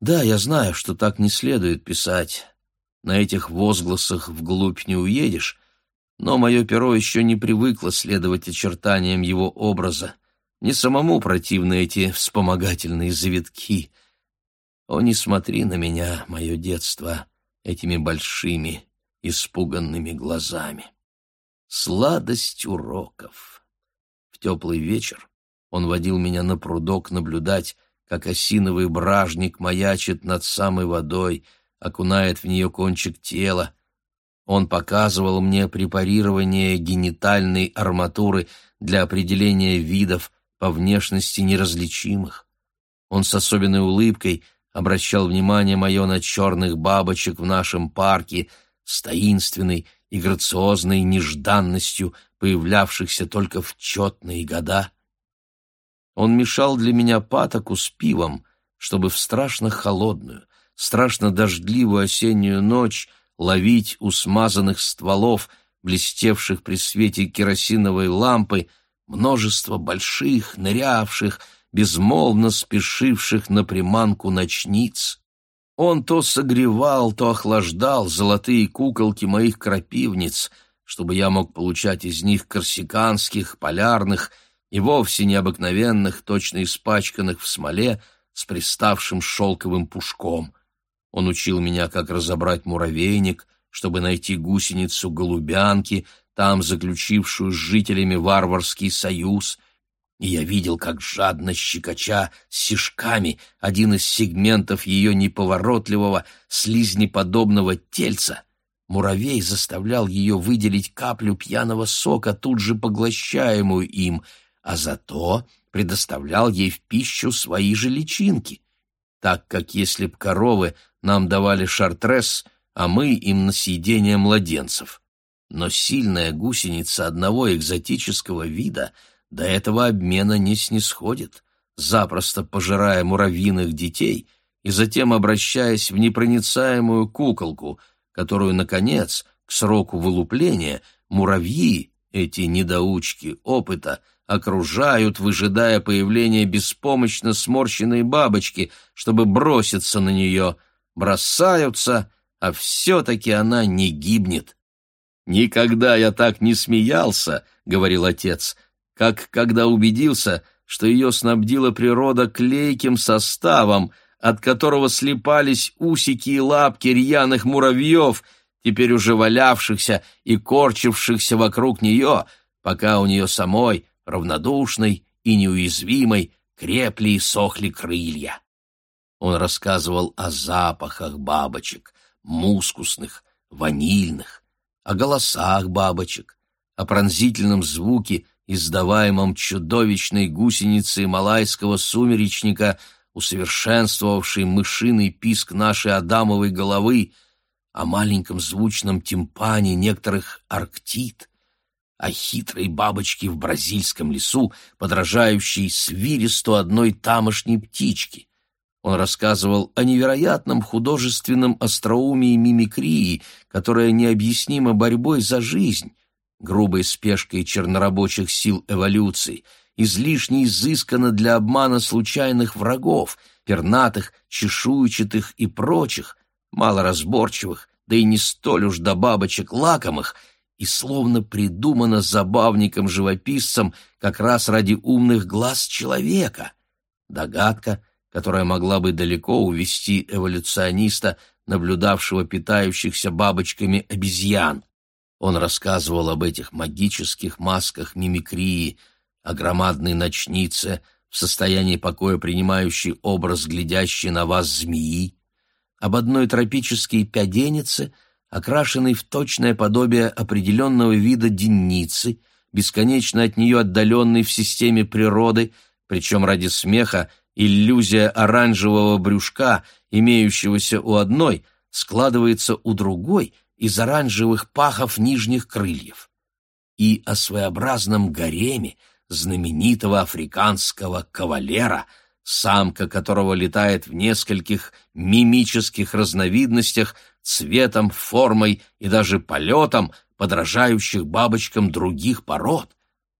Да, я знаю, что так не следует писать. На этих возгласах вглубь не уедешь, но мое перо еще не привыкло следовать очертаниям его образа. Не самому противны эти вспомогательные завитки. О, не смотри на меня, мое детство, этими большими, испуганными глазами. Сладость уроков. В теплый вечер он водил меня на прудок наблюдать, как осиновый бражник маячит над самой водой, окунает в нее кончик тела. Он показывал мне препарирование генитальной арматуры для определения видов по внешности неразличимых. Он с особенной улыбкой обращал внимание мое на черных бабочек в нашем парке с таинственной и грациозной нежданностью, появлявшихся только в четные года. Он мешал для меня патоку с пивом, чтобы в страшно холодную, страшно дождливую осеннюю ночь ловить у смазанных стволов, блестевших при свете керосиновой лампы, множество больших, нырявших, безмолвно спешивших на приманку ночниц. Он то согревал, то охлаждал золотые куколки моих крапивниц, чтобы я мог получать из них корсиканских, полярных и вовсе необыкновенных, точно испачканных в смоле, с приставшим шелковым пушком. Он учил меня, как разобрать муравейник, чтобы найти гусеницу голубянки, там заключившую с жителями варварский союз, и я видел, как жадно щекоча сишками один из сегментов ее неповоротливого, слизнеподобного тельца — Муравей заставлял ее выделить каплю пьяного сока, тут же поглощаемую им, а зато предоставлял ей в пищу свои же личинки, так как если б коровы нам давали шартрес, а мы им на съедение младенцев. Но сильная гусеница одного экзотического вида до этого обмена не снисходит, запросто пожирая муравьиных детей и затем обращаясь в непроницаемую куколку, которую, наконец, к сроку вылупления, муравьи, эти недоучки опыта, окружают, выжидая появления беспомощно сморщенной бабочки, чтобы броситься на нее, бросаются, а все-таки она не гибнет. «Никогда я так не смеялся», — говорил отец, «как когда убедился, что ее снабдила природа клейким составом, от которого слепались усики и лапки рьяных муравьев, теперь уже валявшихся и корчившихся вокруг нее, пока у нее самой равнодушной и неуязвимой, крепли и сохли крылья. Он рассказывал о запахах бабочек, мускусных, ванильных, о голосах бабочек, о пронзительном звуке, издаваемом чудовищной гусеницей малайского сумеречника, усовершенствовавшей мышиный писк нашей Адамовой головы, о маленьком звучном тимпане некоторых арктит, о хитрой бабочке в бразильском лесу, подражающей свиристу одной тамошней птички. Он рассказывал о невероятном художественном остроумии мимикрии, которая необъяснима борьбой за жизнь, грубой спешкой чернорабочих сил эволюции, излишне изысканно для обмана случайных врагов, пернатых, чешуйчатых и прочих, малоразборчивых, да и не столь уж до бабочек лакомых — и словно придумано забавником-живописцем как раз ради умных глаз человека. Догадка, которая могла бы далеко увести эволюциониста, наблюдавшего питающихся бабочками обезьян. Он рассказывал об этих магических масках мимикрии, о громадной ночнице, в состоянии покоя принимающей образ глядящей на вас змеи, об одной тропической пяденице — окрашенный в точное подобие определенного вида денницы, бесконечно от нее отдаленный в системе природы, причем ради смеха иллюзия оранжевого брюшка, имеющегося у одной, складывается у другой из оранжевых пахов нижних крыльев. И о своеобразном гареме знаменитого африканского кавалера, самка которого летает в нескольких мимических разновидностях цветом, формой и даже полетом, подражающих бабочкам других пород,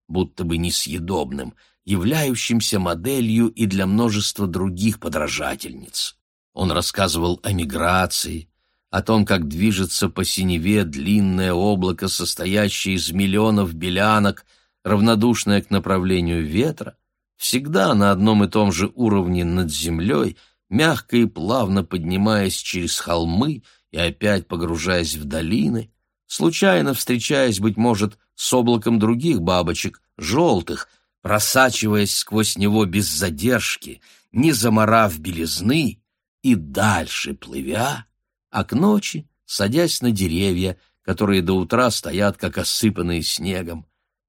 будто бы несъедобным, являющимся моделью и для множества других подражательниц. Он рассказывал о миграции, о том, как движется по синеве длинное облако, состоящее из миллионов белянок, равнодушное к направлению ветра, всегда на одном и том же уровне над землей, мягко и плавно поднимаясь через холмы и опять погружаясь в долины, случайно встречаясь, быть может, с облаком других бабочек, желтых, просачиваясь сквозь него без задержки, не заморав белизны, и дальше плывя, а к ночи садясь на деревья, которые до утра стоят, как осыпанные снегом,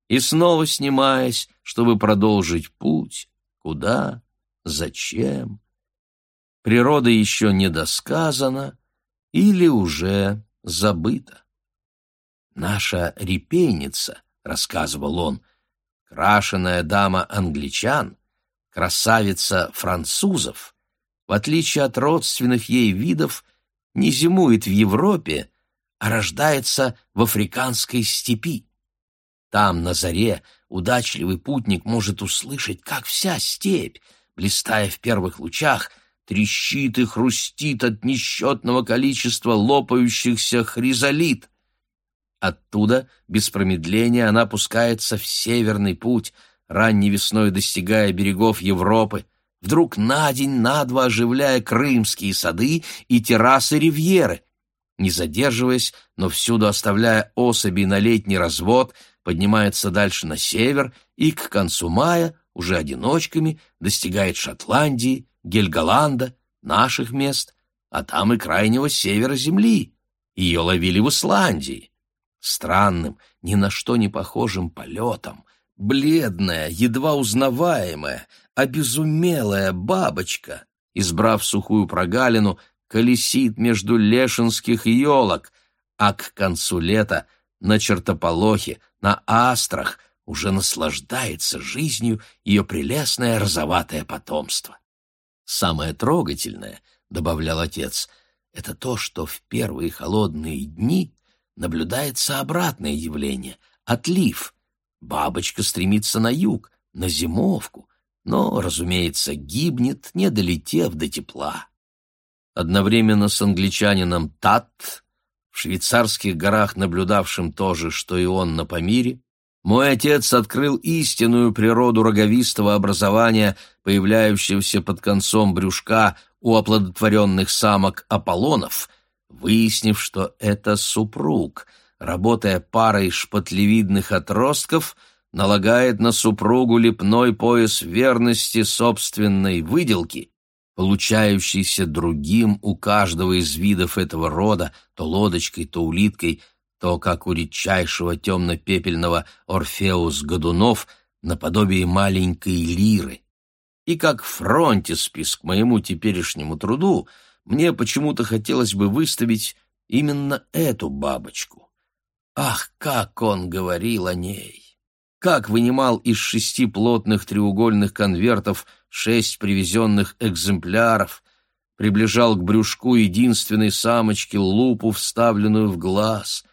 и снова снимаясь, чтобы продолжить путь. Куда? Зачем? Природа еще не досказана или уже забыта. «Наша репейница», — рассказывал он, — «крашеная дама англичан, красавица французов, в отличие от родственных ей видов, не зимует в Европе, а рождается в африканской степи. Там, на заре, удачливый путник может услышать, как вся степь, блистая в первых лучах, трещит и хрустит от несчетного количества лопающихся хризолит. Оттуда, без промедления, она пускается в северный путь, ранней весной достигая берегов Европы, вдруг на день, на два оживляя крымские сады и террасы ривьеры. Не задерживаясь, но всюду оставляя особи на летний развод, поднимается дальше на север и к концу мая уже одиночками достигает Шотландии, Гельголанда, наших мест, а там и крайнего севера земли. Ее ловили в Исландии. Странным, ни на что не похожим полетом, бледная, едва узнаваемая, обезумелая бабочка, избрав сухую прогалину, колесит между лешинских елок, а к концу лета на чертополохе, на астрах уже наслаждается жизнью ее прелестное розоватое потомство. Самое трогательное, — добавлял отец, — это то, что в первые холодные дни наблюдается обратное явление — отлив. Бабочка стремится на юг, на зимовку, но, разумеется, гибнет, не долетев до тепла. Одновременно с англичанином Тат, в швейцарских горах, наблюдавшим то же, что и он на Памире, мой отец открыл истинную природу роговистого образования, появляющегося под концом брюшка у оплодотворенных самок Аполлонов, выяснив, что это супруг, работая парой шпатлевидных отростков — налагает на супругу лепной пояс верности собственной выделки, получающийся другим у каждого из видов этого рода, то лодочкой, то улиткой, то, как у редчайшего темно-пепельного Орфеус Годунов, наподобие маленькой лиры. И как фронтиспис к моему теперешнему труду, мне почему-то хотелось бы выставить именно эту бабочку. Ах, как он говорил о ней! как вынимал из шести плотных треугольных конвертов шесть привезенных экземпляров, приближал к брюшку единственной самочки лупу, вставленную в глаз,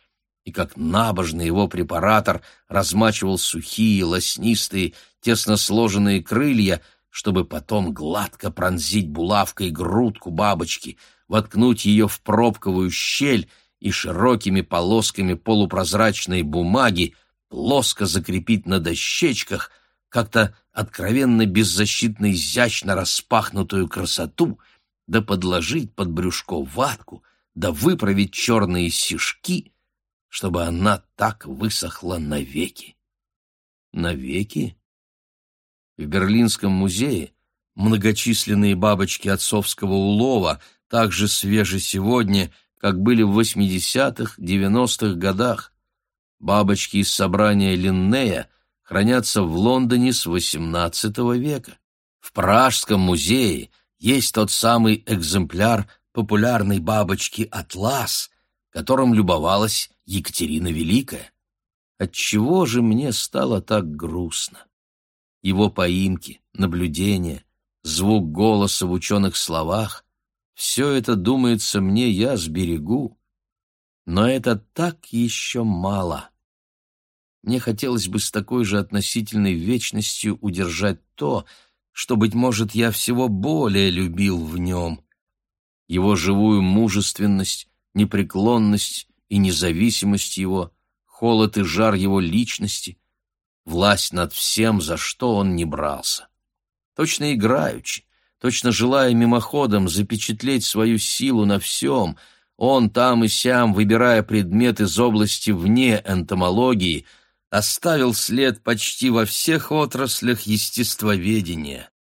и как набожный его препаратор размачивал сухие, лоснистые, тесно сложенные крылья, чтобы потом гладко пронзить булавкой грудку бабочки, воткнуть ее в пробковую щель и широкими полосками полупрозрачной бумаги плоско закрепить на дощечках как-то откровенно беззащитно изящно распахнутую красоту, да подложить под брюшко ватку, да выправить черные сишки, чтобы она так высохла навеки. Навеки? В Берлинском музее многочисленные бабочки отцовского улова так же свежи сегодня, как были в 80-х, 90-х годах. Бабочки из собрания Линнея хранятся в Лондоне с XVIII века. В Пражском музее есть тот самый экземпляр популярной бабочки «Атлас», которым любовалась Екатерина Великая. Отчего же мне стало так грустно? Его поимки, наблюдения, звук голоса в ученых словах — все это, думается мне, я сберегу. Но это так еще мало. Мне хотелось бы с такой же относительной вечностью удержать то, что, быть может, я всего более любил в нем. его живую мужественность, непреклонность и независимость его, холод и жар его личности, власть над всем, за что он не брался. Точно играючи, точно желая мимоходом запечатлеть свою силу на всем, он там и сям, выбирая предмет из области вне энтомологии, оставил след почти во всех отраслях естествоведения.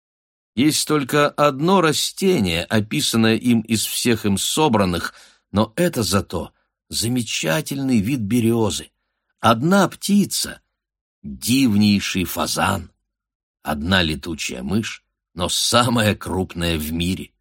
Есть только одно растение, описанное им из всех им собранных, но это зато замечательный вид березы. Одна птица — дивнейший фазан. Одна летучая мышь, но самая крупная в мире.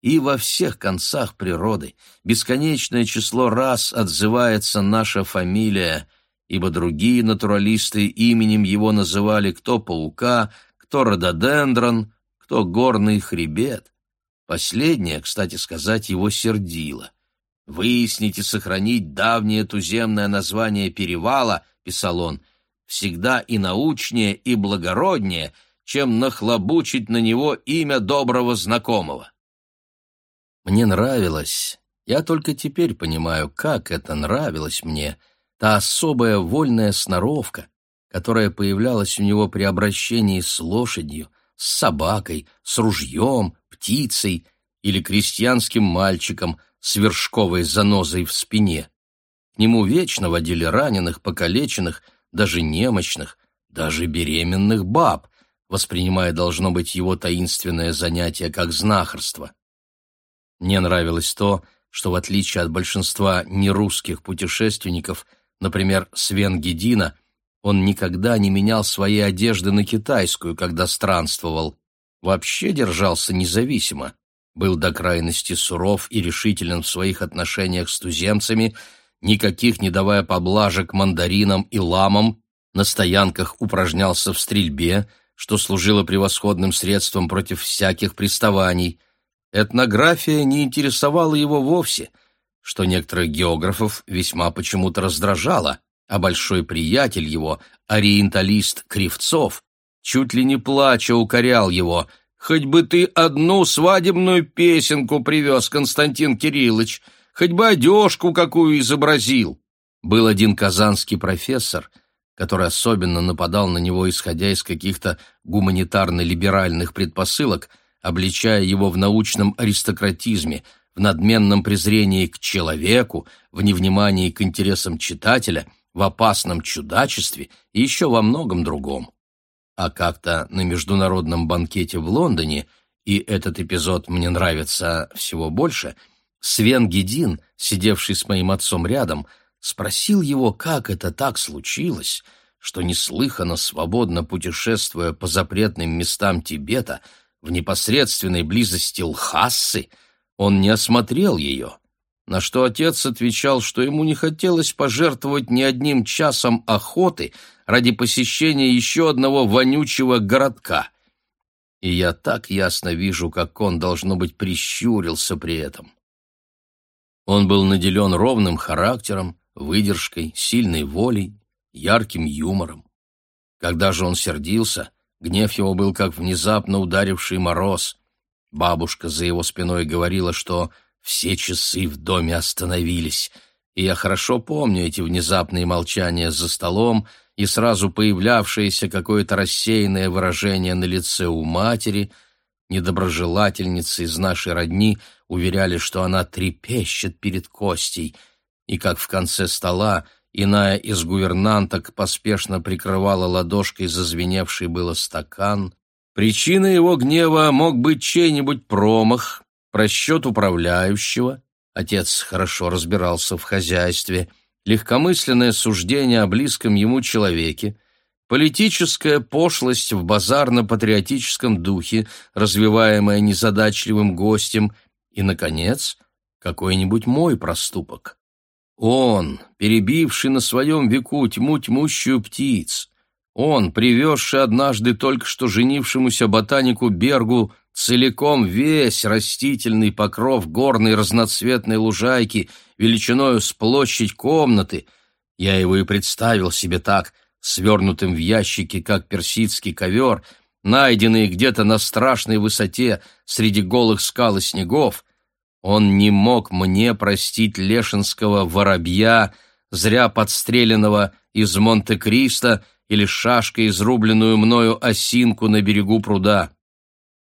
И во всех концах природы бесконечное число раз отзывается наша фамилия, ибо другие натуралисты именем его называли кто паука, кто рододендрон, кто горный хребет. Последнее, кстати сказать, его сердило. «Выяснить и сохранить давнее туземное название перевала», — писал он, — «всегда и научнее, и благороднее, чем нахлобучить на него имя доброго знакомого». Мне нравилось, я только теперь понимаю, как это нравилось мне, та особая вольная сноровка, которая появлялась у него при обращении с лошадью, с собакой, с ружьем, птицей или крестьянским мальчиком с вершковой занозой в спине. К нему вечно водили раненых, покалеченных, даже немощных, даже беременных баб, воспринимая, должно быть, его таинственное занятие как знахарство. Мне нравилось то, что в отличие от большинства нерусских путешественников, например, Свен Гедина, он никогда не менял свои одежды на китайскую, когда странствовал. Вообще держался независимо, был до крайности суров и решителен в своих отношениях с туземцами, никаких не давая поблажек мандаринам и ламам, на стоянках упражнялся в стрельбе, что служило превосходным средством против всяких приставаний – Этнография не интересовала его вовсе, что некоторых географов весьма почему-то раздражало, а большой приятель его, ориенталист Кривцов, чуть ли не плача укорял его «Хоть бы ты одну свадебную песенку привез, Константин Кириллович, хоть бы одежку какую изобразил». Был один казанский профессор, который особенно нападал на него, исходя из каких-то гуманитарно-либеральных предпосылок – обличая его в научном аристократизме, в надменном презрении к человеку, в невнимании к интересам читателя, в опасном чудачестве и еще во многом другом. А как-то на международном банкете в Лондоне, и этот эпизод мне нравится всего больше, Свен Гедин, сидевший с моим отцом рядом, спросил его, как это так случилось, что неслыханно свободно путешествуя по запретным местам Тибета, в непосредственной близости Лхассы, он не осмотрел ее, на что отец отвечал, что ему не хотелось пожертвовать ни одним часом охоты ради посещения еще одного вонючего городка. И я так ясно вижу, как он, должно быть, прищурился при этом. Он был наделен ровным характером, выдержкой, сильной волей, ярким юмором. Когда же он сердился — Гнев его был как внезапно ударивший мороз. Бабушка за его спиной говорила, что все часы в доме остановились, и я хорошо помню эти внезапные молчания за столом и сразу появлявшееся какое-то рассеянное выражение на лице у матери. Недоброжелательницы из нашей родни уверяли, что она трепещет перед Костей, и как в конце стола Иная из гувернанток поспешно прикрывала ладошкой зазвеневший было стакан. Причиной его гнева мог быть чей-нибудь промах, просчет управляющего, отец хорошо разбирался в хозяйстве, легкомысленное суждение о близком ему человеке, политическая пошлость в базарно-патриотическом духе, развиваемая незадачливым гостем, и, наконец, какой-нибудь мой проступок. Он, перебивший на своем веку тьму тьмущую птиц, он, привезший однажды только что женившемуся ботанику Бергу целиком весь растительный покров горной разноцветной лужайки величиною с площадь комнаты, я его и представил себе так, свернутым в ящике, как персидский ковер, найденный где-то на страшной высоте среди голых скал и снегов, Он не мог мне простить лешинского воробья, зря подстреленного из Монте-Кристо или шашкой изрубленную мною осинку на берегу пруда.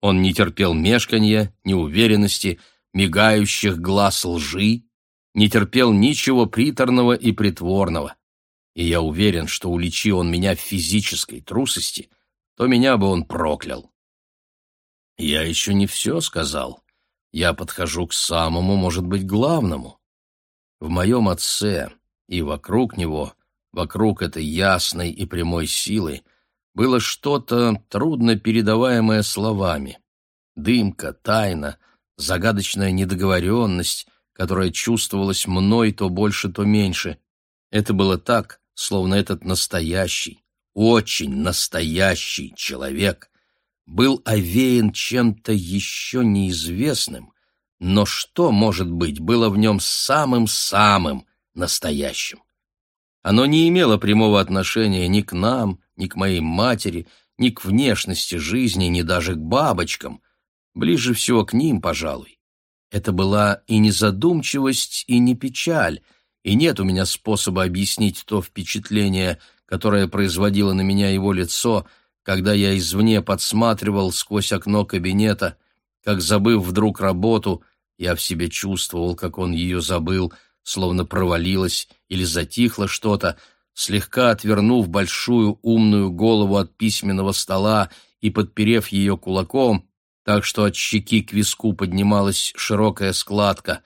Он не терпел мешканья, неуверенности, мигающих глаз лжи, не терпел ничего приторного и притворного. И я уверен, что уличи он меня в физической трусости, то меня бы он проклял. Я еще не все сказал. Я подхожу к самому, может быть, главному. В моем отце и вокруг него, вокруг этой ясной и прямой силы, было что-то трудно передаваемое словами. Дымка, тайна, загадочная недоговоренность, которая чувствовалась мной то больше, то меньше. Это было так, словно этот настоящий, очень настоящий человек был овеян чем-то еще неизвестным, но что, может быть, было в нем самым-самым настоящим? Оно не имело прямого отношения ни к нам, ни к моей матери, ни к внешности жизни, ни даже к бабочкам. Ближе всего к ним, пожалуй. Это была и не задумчивость, и не печаль, и нет у меня способа объяснить то впечатление, которое производило на меня его лицо, когда я извне подсматривал сквозь окно кабинета, как, забыв вдруг работу, я в себе чувствовал, как он ее забыл, словно провалилось или затихло что-то, слегка отвернув большую умную голову от письменного стола и подперев ее кулаком, так что от щеки к виску поднималась широкая складка.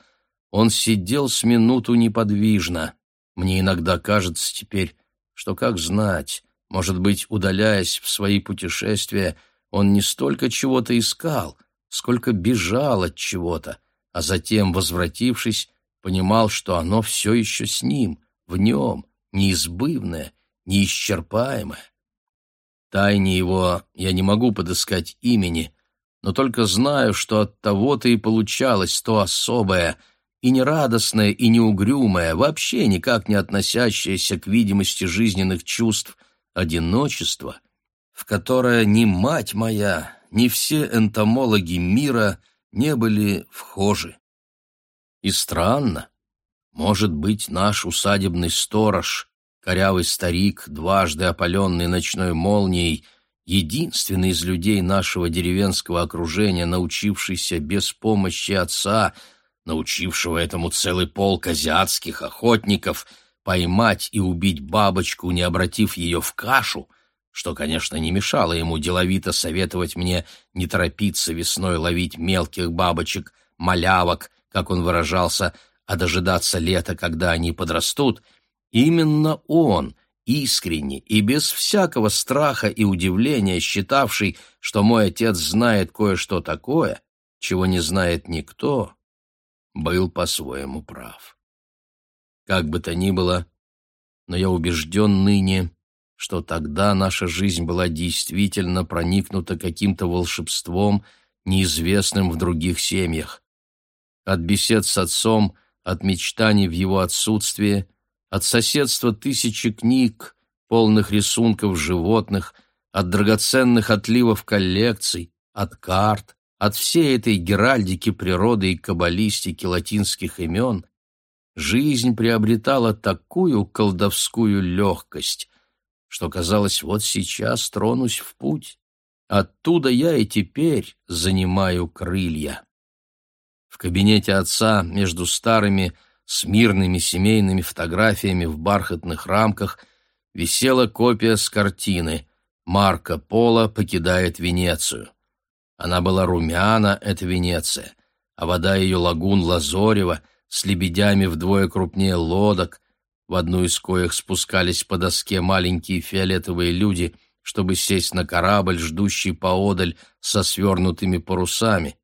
Он сидел с минуту неподвижно. Мне иногда кажется теперь, что как знать, может быть, удаляясь в свои путешествия, он не столько чего-то искал, сколько бежал от чего-то, а затем, возвратившись, понимал, что оно все еще с ним, в нем, неизбывное, неисчерпаемое. Тайне его я не могу подыскать имени, но только знаю, что от того-то и получалось то особое, и нерадостное, и неугрюмое, вообще никак не относящееся к видимости жизненных чувств, одиночество, в которое ни мать моя, ни все энтомологи мира не были вхожи. И странно, может быть, наш усадебный сторож, корявый старик, дважды опаленный ночной молнией, единственный из людей нашего деревенского окружения, научившийся без помощи отца, научившего этому целый полк азиатских охотников — поймать и убить бабочку, не обратив ее в кашу, что, конечно, не мешало ему деловито советовать мне не торопиться весной ловить мелких бабочек, малявок, как он выражался, а дожидаться лета, когда они подрастут, именно он, искренне и без всякого страха и удивления считавший, что мой отец знает кое-что такое, чего не знает никто, был по-своему прав. Как бы то ни было, но я убежден ныне, что тогда наша жизнь была действительно проникнута каким-то волшебством, неизвестным в других семьях. От бесед с отцом, от мечтаний в его отсутствие, от соседства тысячи книг, полных рисунков животных, от драгоценных отливов коллекций, от карт, от всей этой геральдики природы и каббалистики латинских имен, жизнь приобретала такую колдовскую легкость, что казалось, вот сейчас тронусь в путь. Оттуда я и теперь занимаю крылья. В кабинете отца между старыми смирными семейными фотографиями в бархатных рамках висела копия с картины «Марко Поло покидает Венецию». Она была румяна, это Венеция, а вода ее лагун Лазорева — с лебедями вдвое крупнее лодок, в одну из коих спускались по доске маленькие фиолетовые люди, чтобы сесть на корабль, ждущий поодаль со свернутыми парусами.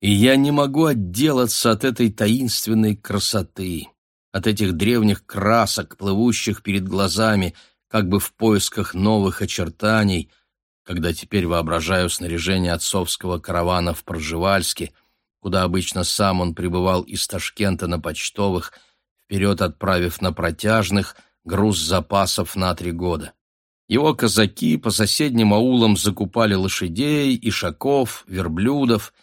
И я не могу отделаться от этой таинственной красоты, от этих древних красок, плывущих перед глазами, как бы в поисках новых очертаний, когда теперь воображаю снаряжение отцовского каравана в Проживальске — куда обычно сам он прибывал из Ташкента на почтовых, вперед отправив на протяжных груз запасов на три года. Его казаки по соседним аулам закупали лошадей, ишаков, верблюдов.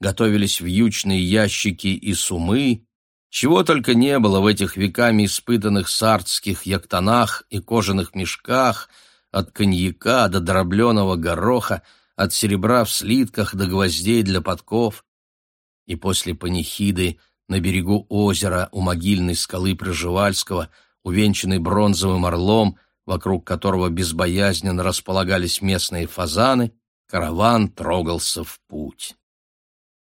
Готовились вьючные ящики и сумы, чего только не было в этих веками испытанных сардских яктонах и кожаных мешках, от коньяка до дробленого гороха, от серебра в слитках до гвоздей для подков. И после панихиды на берегу озера у могильной скалы Проживальского, увенчанной бронзовым орлом, вокруг которого безбоязненно располагались местные фазаны, караван трогался в путь.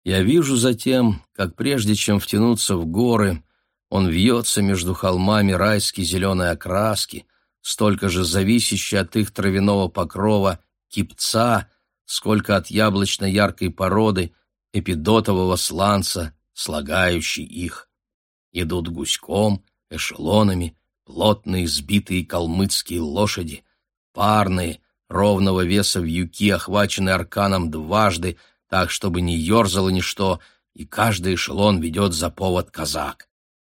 Я вижу затем, как прежде чем втянуться в горы, он вьется между холмами райски зеленой окраски, столько же зависящей от их травяного покрова кипца, сколько от яблочно-яркой породы эпидотового сланца, слагающей их. Идут гуськом, эшелонами, плотные сбитые калмыцкие лошади, парные, ровного веса вьюки, охваченные арканом дважды, так, чтобы не ерзало ничто, и каждый эшелон ведет за повод казак.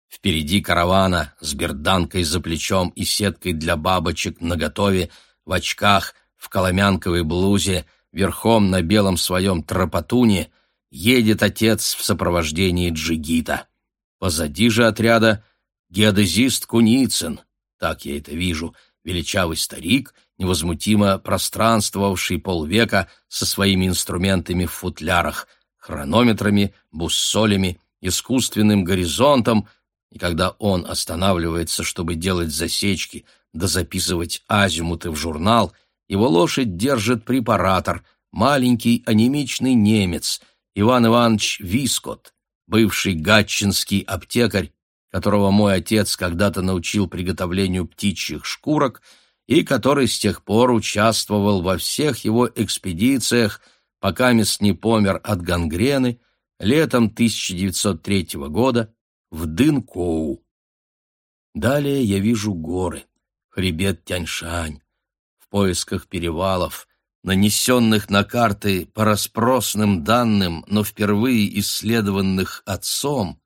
Впереди каравана с берданкой за плечом и сеткой для бабочек наготове, в очках, в коломянковой блузе, верхом на белом своем тропотуне, едет отец в сопровождении джигита. Позади же отряда геодезист Куницын, так я это вижу, величавый старик невозмутимо пространствовавший полвека со своими инструментами в футлярах, хронометрами, буссолями, искусственным горизонтом, и когда он останавливается, чтобы делать засечки да записывать азимуты в журнал, его лошадь держит препаратор, маленький анемичный немец, Иван Иванович Вискот, бывший гатчинский аптекарь, которого мой отец когда-то научил приготовлению птичьих шкурок — и который с тех пор участвовал во всех его экспедициях, пока мест не помер от гангрены летом 1903 года в Дынкоу. Далее я вижу горы, хребет Тяньшань, в поисках перевалов, нанесенных на карты по распросным данным, но впервые исследованных отцом,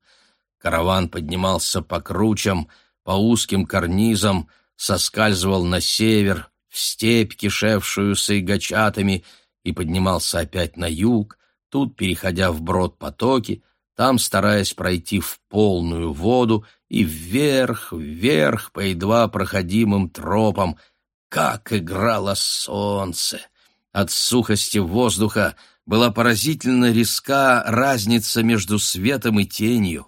караван поднимался по кручам, по узким карнизам, соскальзывал на север, в степь, кишевшую сайгачатами, и поднимался опять на юг, тут переходя в брод потоки, там стараясь пройти в полную воду и вверх, вверх по едва проходимым тропам. Как играло солнце! От сухости воздуха была поразительно резка разница между светом и тенью.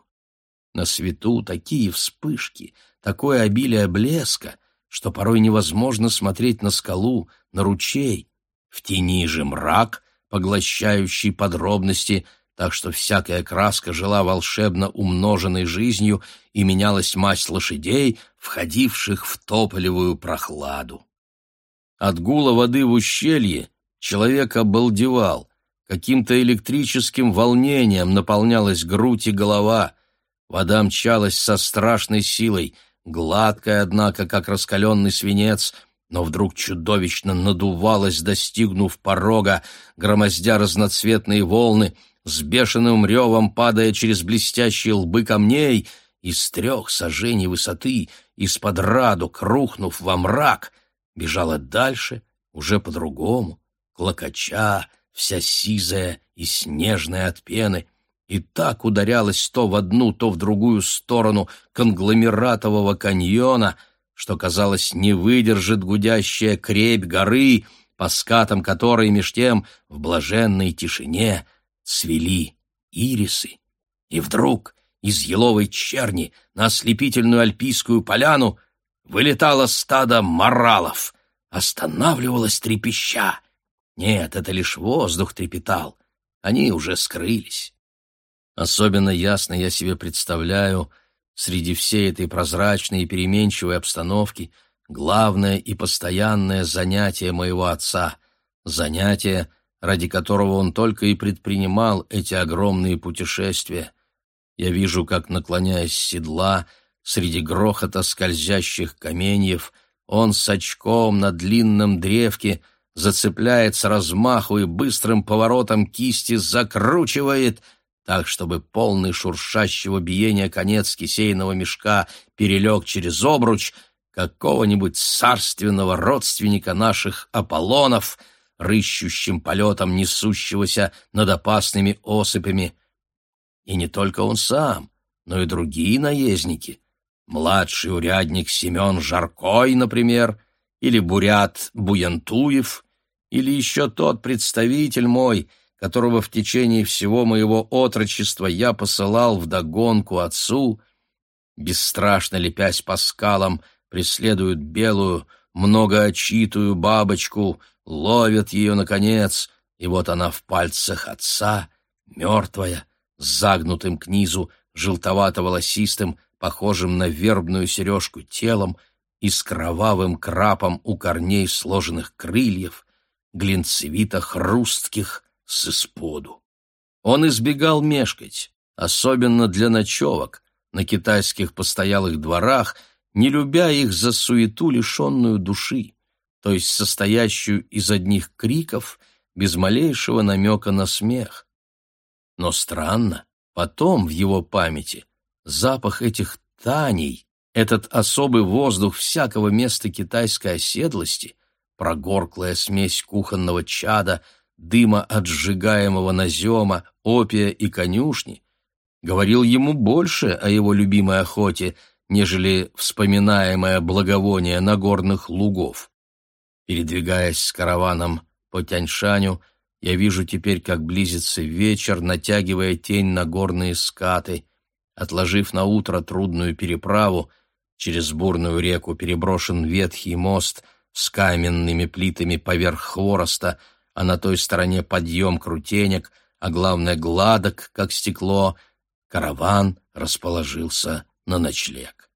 На свету такие вспышки, такое обилие блеска, что порой невозможно смотреть на скалу, на ручей. В тени же мрак, поглощающий подробности, так что всякая краска жила волшебно умноженной жизнью и менялась масть лошадей, входивших в тополевую прохладу. От гула воды в ущелье человек обалдевал, каким-то электрическим волнением наполнялась грудь и голова, вода мчалась со страшной силой — гладкая, однако, как раскаленный свинец, но вдруг чудовищно надувалась, достигнув порога, громоздя разноцветные волны, с бешеным ревом падая через блестящие лбы камней, из трех сажений высоты, из-под радуг, рухнув во мрак, бежала дальше, уже по-другому, клокоча, вся сизая и снежная от пены — и так ударялась то в одну, то в другую сторону конгломератового каньона, что, казалось, не выдержит гудящая крепь горы, по скатам которой меж тем в блаженной тишине цвели ирисы. И вдруг из еловой черни на ослепительную альпийскую поляну вылетало стадо моралов, останавливалось трепеща. Нет, это лишь воздух трепетал, они уже скрылись. Особенно ясно я себе представляю среди всей этой прозрачной и переменчивой обстановки главное и постоянное занятие моего отца, занятие, ради которого он только и предпринимал эти огромные путешествия. Я вижу, как, наклоняясь с седла, среди грохота скользящих каменьев, он с очком на длинном древке зацепляет с размаху и быстрым поворотом кисти закручивает — так, чтобы полный шуршащего биения конец кисейного мешка перелег через обруч какого-нибудь царственного родственника наших Аполлонов, рыщущим полетом несущегося над опасными осыпями. И не только он сам, но и другие наездники. Младший урядник Семен Жаркой, например, или бурят Буянтуев, или еще тот представитель мой, которого в течение всего моего отрочества я посылал в догонку отцу, бесстрашно лепясь по скалам, преследуют белую, многоочитую бабочку, ловят ее, наконец, и вот она в пальцах отца, мертвая, с загнутым к низу, желтовато-волосистым, похожим на вербную сережку телом и с кровавым крапом у корней сложенных крыльев, глинцевито-хрустких с исподу. Он избегал мешкать, особенно для ночевок, на китайских постоялых дворах, не любя их за суету, лишенную души, то есть состоящую из одних криков, без малейшего намека на смех. Но странно, потом в его памяти запах этих таней, этот особый воздух всякого места китайской оседлости, прогорклая смесь кухонного чада, дыма от сжигаемого назема, опия и конюшни, говорил ему больше о его любимой охоте, нежели вспоминаемое благовоние нагорных лугов. Передвигаясь с караваном по Тяньшаню, я вижу теперь, как близится вечер, натягивая тень на горные скаты. Отложив на утро трудную переправу, через бурную реку переброшен ветхий мост с каменными плитами поверх хвороста, а на той стороне подъем крутенек, а главное гладок, как стекло — Караван расположился на ночлег.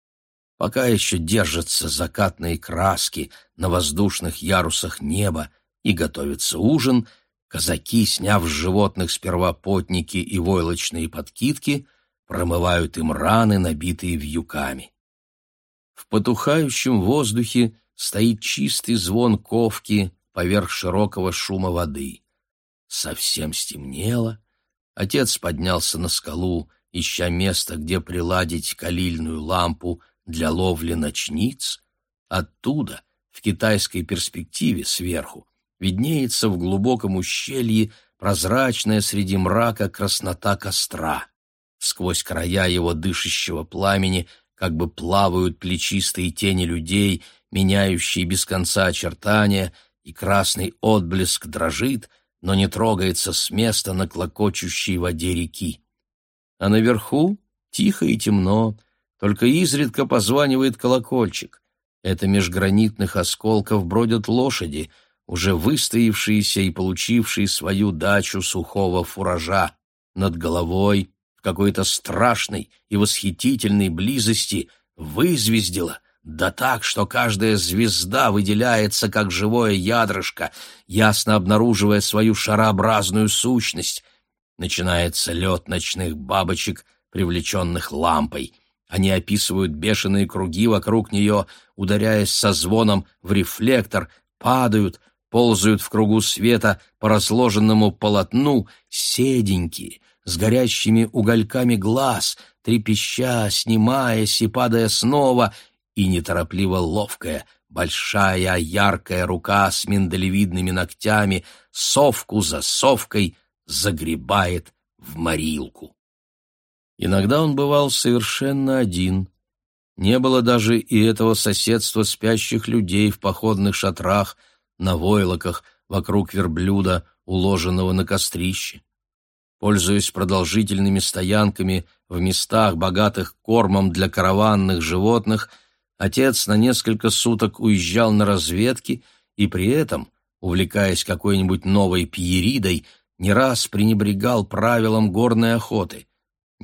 Пока еще держатся закатные краски на воздушных ярусах неба и готовится ужин, казаки, сняв с животных сперва потники и войлочные подкидки, промывают им раны, набитые вьюками. В потухающем воздухе стоит чистый звон ковки поверх широкого шума воды. Совсем стемнело. Отец поднялся на скалу ища место, где приладить калильную лампу для ловли ночниц, оттуда, в китайской перспективе сверху, виднеется в глубоком ущелье прозрачная среди мрака краснота костра. Сквозь края его дышащего пламени как бы плавают плечистые тени людей, меняющие без конца очертания, и красный отблеск дрожит, но не трогается с места на клокочущей воде реки а наверху тихо и темно, только изредка позванивает колокольчик. Это меж гранитных осколков бродят лошади, уже выстоявшиеся и получившие свою дачу сухого фуража. Над головой в какой-то страшной и восхитительной близости вызвездило, да так, что каждая звезда выделяется, как живое ядрышко, ясно обнаруживая свою шарообразную сущность. Начинается лед ночных бабочек, привлеченных лампой. Они описывают бешеные круги вокруг нее, ударяясь со звоном в рефлектор, падают, ползают в кругу света по разложенному полотну, седенькие, с горящими угольками глаз, трепеща, снимаясь и падая снова, и неторопливо ловкая, большая яркая рука с миндалевидными ногтями, совку за совкой — загребает в морилку. Иногда он бывал совершенно один. Не было даже и этого соседства спящих людей в походных шатрах, на войлоках, вокруг верблюда, уложенного на кострище. Пользуясь продолжительными стоянками в местах, богатых кормом для караванных животных, отец на несколько суток уезжал на разведки и при этом, увлекаясь какой-нибудь новой пьеридой, не раз пренебрегал правилам горной охоты —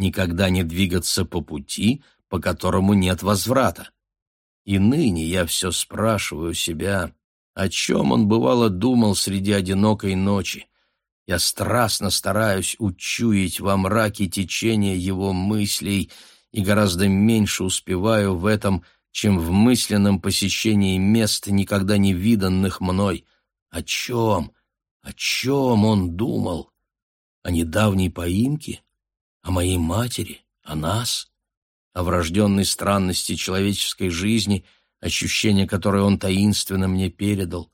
никогда не двигаться по пути, по которому нет возврата. И ныне я все спрашиваю себя, о чем он бывало думал среди одинокой ночи. Я страстно стараюсь учуять во мраке течение его мыслей и гораздо меньше успеваю в этом, чем в мысленном посещении мест, никогда не виданных мной. О чем? О чем он думал? О недавней поимке? О моей матери? О нас? О врожденной странности человеческой жизни, ощущение которое он таинственно мне передал?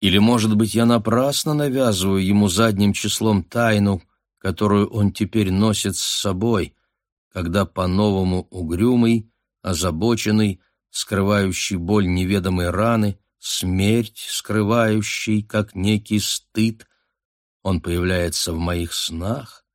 Или, может быть, я напрасно навязываю ему задним числом тайну, которую он теперь носит с собой, когда по-новому угрюмый, озабоченный, скрывающий боль неведомой раны, смерть, скрывающий, как некий стыд, он появляется в моих снах,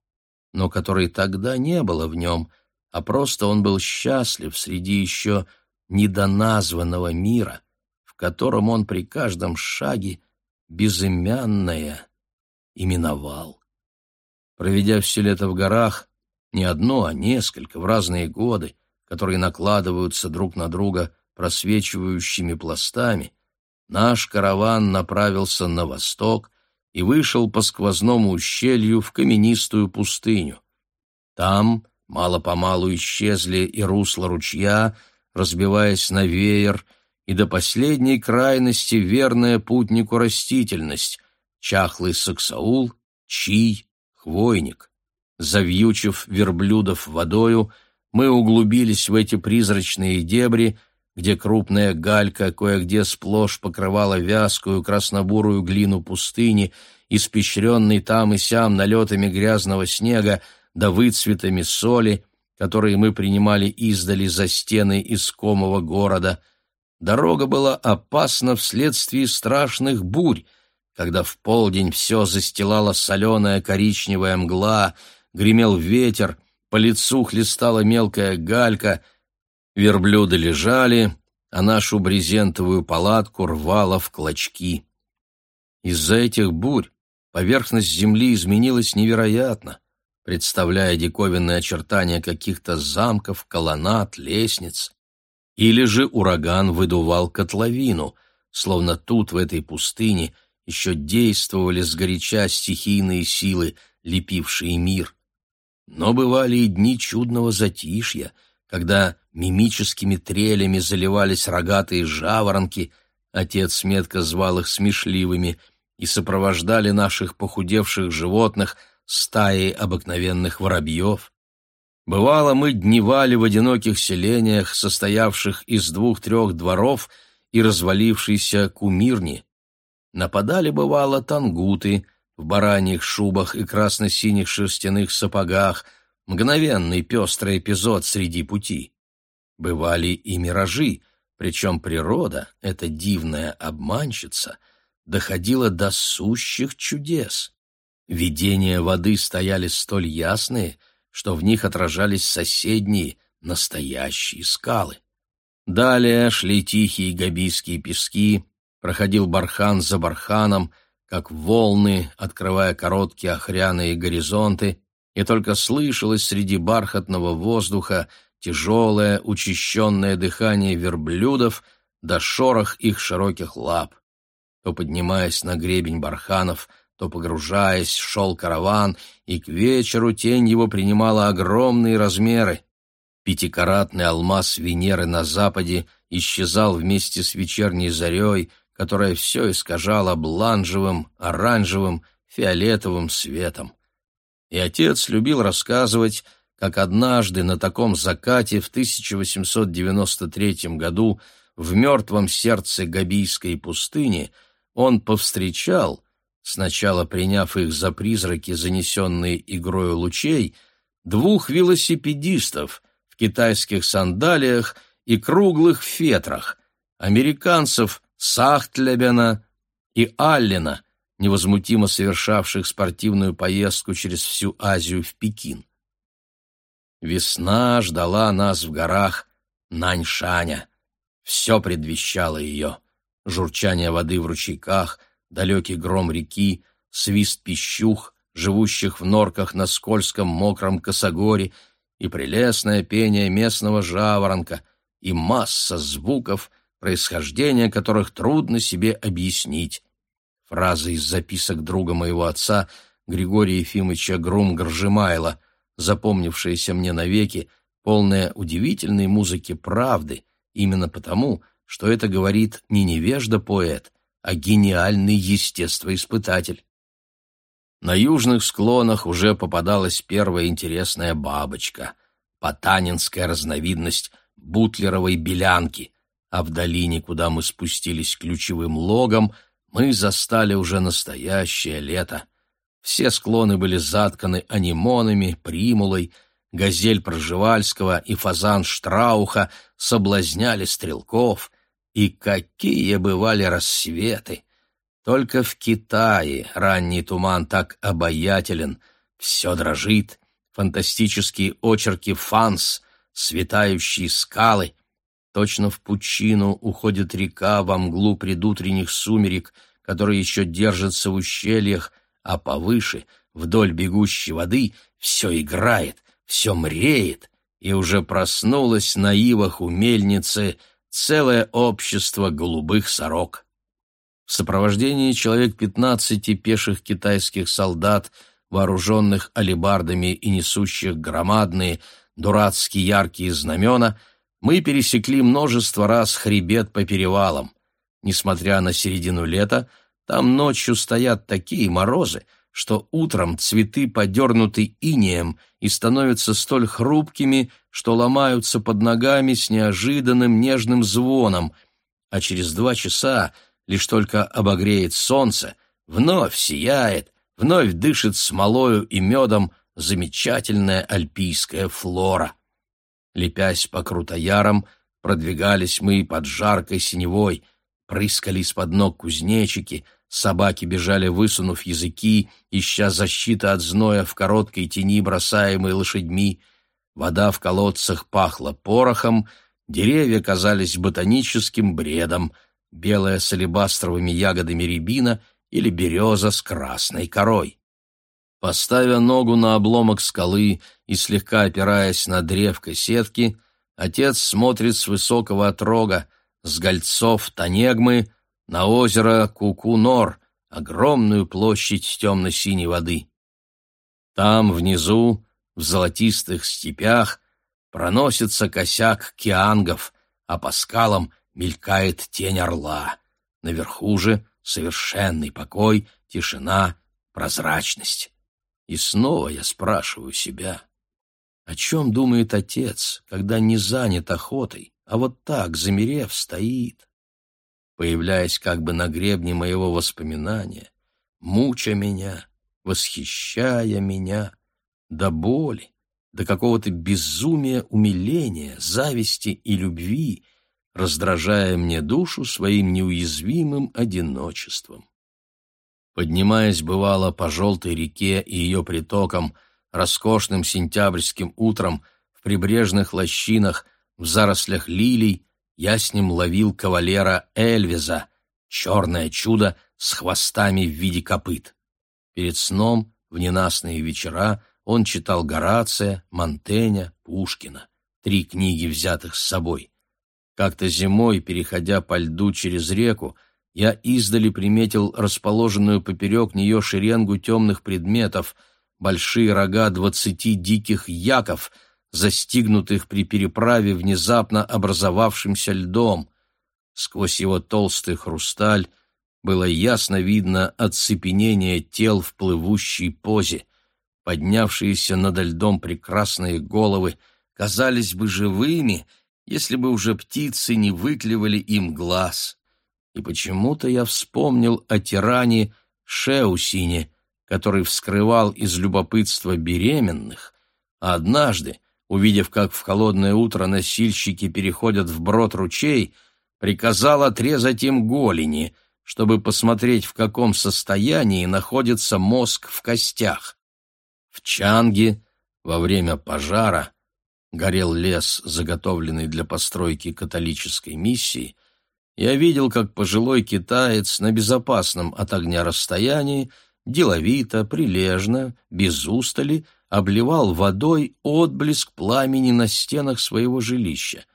но которой тогда не было в нем, а просто он был счастлив среди еще недоназванного мира, в котором он при каждом шаге безымянное именовал. Проведя все лето в горах, не одно, а несколько, в разные годы, которые накладываются друг на друга просвечивающими пластами, наш караван направился на восток и вышел по сквозному ущелью в каменистую пустыню. Там мало-помалу исчезли и русло ручья, разбиваясь на веер, и до последней крайности верная путнику растительность, чахлый саксаул, чий, хвойник. Завьючив верблюдов водою, мы углубились в эти призрачные дебри, где крупная галька кое-где сплошь покрывала вязкую краснобурую глину пустыни, испещренной там и сям налетами грязного снега да выцветами соли, которые мы принимали издали за стены искомого города. Дорога была опасна вследствие страшных бурь, когда в полдень все застилала соленая коричневая мгла, гремел ветер, по лицу хлестала мелкая галька — Верблюды лежали, а нашу брезентовую палатку рвало в клочки. Из-за этих бурь поверхность земли изменилась невероятно, представляя диковинные очертания каких-то замков, колоннад, лестниц. Или же ураган выдувал котловину, словно тут, в этой пустыне, еще действовали сгоряча стихийные силы, лепившие мир. Но бывали и дни чудного затишья — когда мимическими трелями заливались рогатые жаворонки, отец метко звал их смешливыми, и сопровождали наших похудевших животных стаей обыкновенных воробьев. Бывало, мы дневали в одиноких селениях, состоявших из двух-трех дворов и развалившейся кумирни. Нападали, бывало, тангуты в бараньих шубах и красно-синих шерстяных сапогах — мгновенный пестрый эпизод среди пути. Бывали и миражи, причем природа, эта дивная обманщица, доходила до сущих чудес. Видения воды стояли столь ясные, что в них отражались соседние, настоящие скалы. Далее шли тихие габийские пески, проходил бархан за барханом, как волны, открывая короткие охряные горизонты, и только слышалось среди бархатного воздуха тяжелое учащенное дыхание верблюдов да шорох их широких лап. То поднимаясь на гребень барханов, то погружаясь, шел караван, и к вечеру тень его принимала огромные размеры. Пятикаратный алмаз Венеры на западе исчезал вместе с вечерней зарей, которая все искажала бланжевым, оранжевым, фиолетовым светом. И отец любил рассказывать, как однажды на таком закате в 1893 году в мертвом сердце Габийской пустыни он повстречал, сначала приняв их за призраки, занесенные игрою лучей, двух велосипедистов в китайских сандалиях и круглых фетрах, американцев Сахтлебена и Аллена — невозмутимо совершавших спортивную поездку через всю Азию в Пекин. Весна ждала нас в горах Наньшаня. Все предвещало ее. Журчание воды в ручейках, далекий гром реки, свист пищух, живущих в норках на скользком мокром косогоре, и прелестное пение местного жаворонка, и масса звуков, происхождение которых трудно себе объяснить. Фраза из записок друга моего отца, Григория Ефимовича Грум-Горжемайла, запомнившаяся мне навеки, полная удивительной музыки правды, именно потому, что это говорит не невежда-поэт, а гениальный естествоиспытатель. На южных склонах уже попадалась первая интересная бабочка, потанинская разновидность бутлеровой белянки, а в долине, куда мы спустились ключевым логом, мы застали уже настоящее лето. Все склоны были затканы анимонами, примулой, газель Проживальского и фазан Штрауха соблазняли стрелков, и какие бывали рассветы! Только в Китае ранний туман так обаятелен, все дрожит, фантастические очерки фанс, светающие скалы. Точно в пучину уходит река во мглу предутренних сумерек, которые еще держатся в ущельях, а повыше, вдоль бегущей воды, все играет, все мреет, и уже проснулось на ивах у мельницы целое общество голубых сорок. В сопровождении человек пятнадцати пеших китайских солдат, вооруженных алебардами и несущих громадные, дурацкие яркие знамена, мы пересекли множество раз хребет по перевалам. Несмотря на середину лета, там ночью стоят такие морозы, что утром цветы подернуты инеем и становятся столь хрупкими, что ломаются под ногами с неожиданным нежным звоном, а через два часа, лишь только обогреет солнце, вновь сияет, вновь дышит смолою и медом замечательная альпийская флора. Лепясь по крутоярам, продвигались мы под жаркой синевой, прыскали из-под ног кузнечики — Собаки бежали, высунув языки, ища защиты от зноя в короткой тени, бросаемой лошадьми. Вода в колодцах пахла порохом, деревья казались ботаническим бредом, белая с алебастровыми ягодами рябина или береза с красной корой. Поставя ногу на обломок скалы и слегка опираясь на древко сетки, отец смотрит с высокого отрога, с гольцов Танегмы, на озеро Кукунор, огромную площадь темно-синей воды. Там, внизу, в золотистых степях, проносится косяк киангов, а по скалам мелькает тень орла. Наверху же совершенный покой, тишина, прозрачность. И снова я спрашиваю себя, о чем думает отец, когда не занят охотой, а вот так, замерев, стоит? появляясь как бы на гребне моего воспоминания, муча меня, восхищая меня до боли, до какого-то безумия умиления, зависти и любви, раздражая мне душу своим неуязвимым одиночеством. Поднимаясь, бывало, по желтой реке и ее притокам, роскошным сентябрьским утром, в прибрежных лощинах, в зарослях лилий, я с ним ловил кавалера Эльвиза, черное чудо с хвостами в виде копыт. Перед сном, в ненастные вечера, он читал Горация, Монтэня, Пушкина, три книги, взятых с собой. Как-то зимой, переходя по льду через реку, я издали приметил расположенную поперек нее шеренгу темных предметов, большие рога двадцати диких яков — застигнутых при переправе внезапно образовавшимся льдом. Сквозь его толстый хрусталь было ясно видно оцепенение тел в плывущей позе. Поднявшиеся над льдом прекрасные головы казались бы живыми, если бы уже птицы не выклевали им глаз. И почему-то я вспомнил о тиране Шеусине, который вскрывал из любопытства беременных, а однажды, увидев, как в холодное утро носильщики переходят в брод ручей, приказал отрезать им голени, чтобы посмотреть, в каком состоянии находится мозг в костях. В Чанге во время пожара горел лес, заготовленный для постройки католической миссии, я видел, как пожилой китаец на безопасном от огня расстоянии деловито, прилежно, без устали обливал водой отблеск пламени на стенах своего жилища.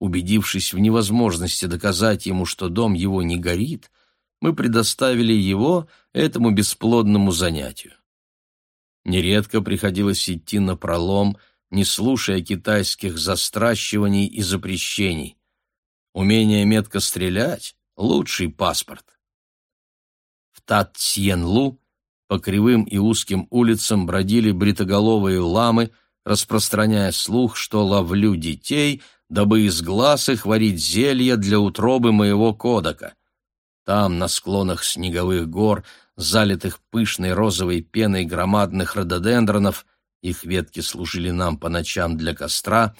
Убедившись в невозможности доказать ему, что дом его не горит, мы предоставили его этому бесплодному занятию. Нередко приходилось идти на пролом, не слушая китайских застращиваний и запрещений. Умение метко стрелять — лучший паспорт. В Тат-Цьен-Лу по кривым и узким улицам бродили бритоголовые ламы, распространяя слух, что ловлю детей, дабы из глаз их варить зелье для утробы моего кодока. Там, на склонах снеговых гор, залитых пышной розовой пеной громадных рододендронов, их ветки служили нам по ночам для костра,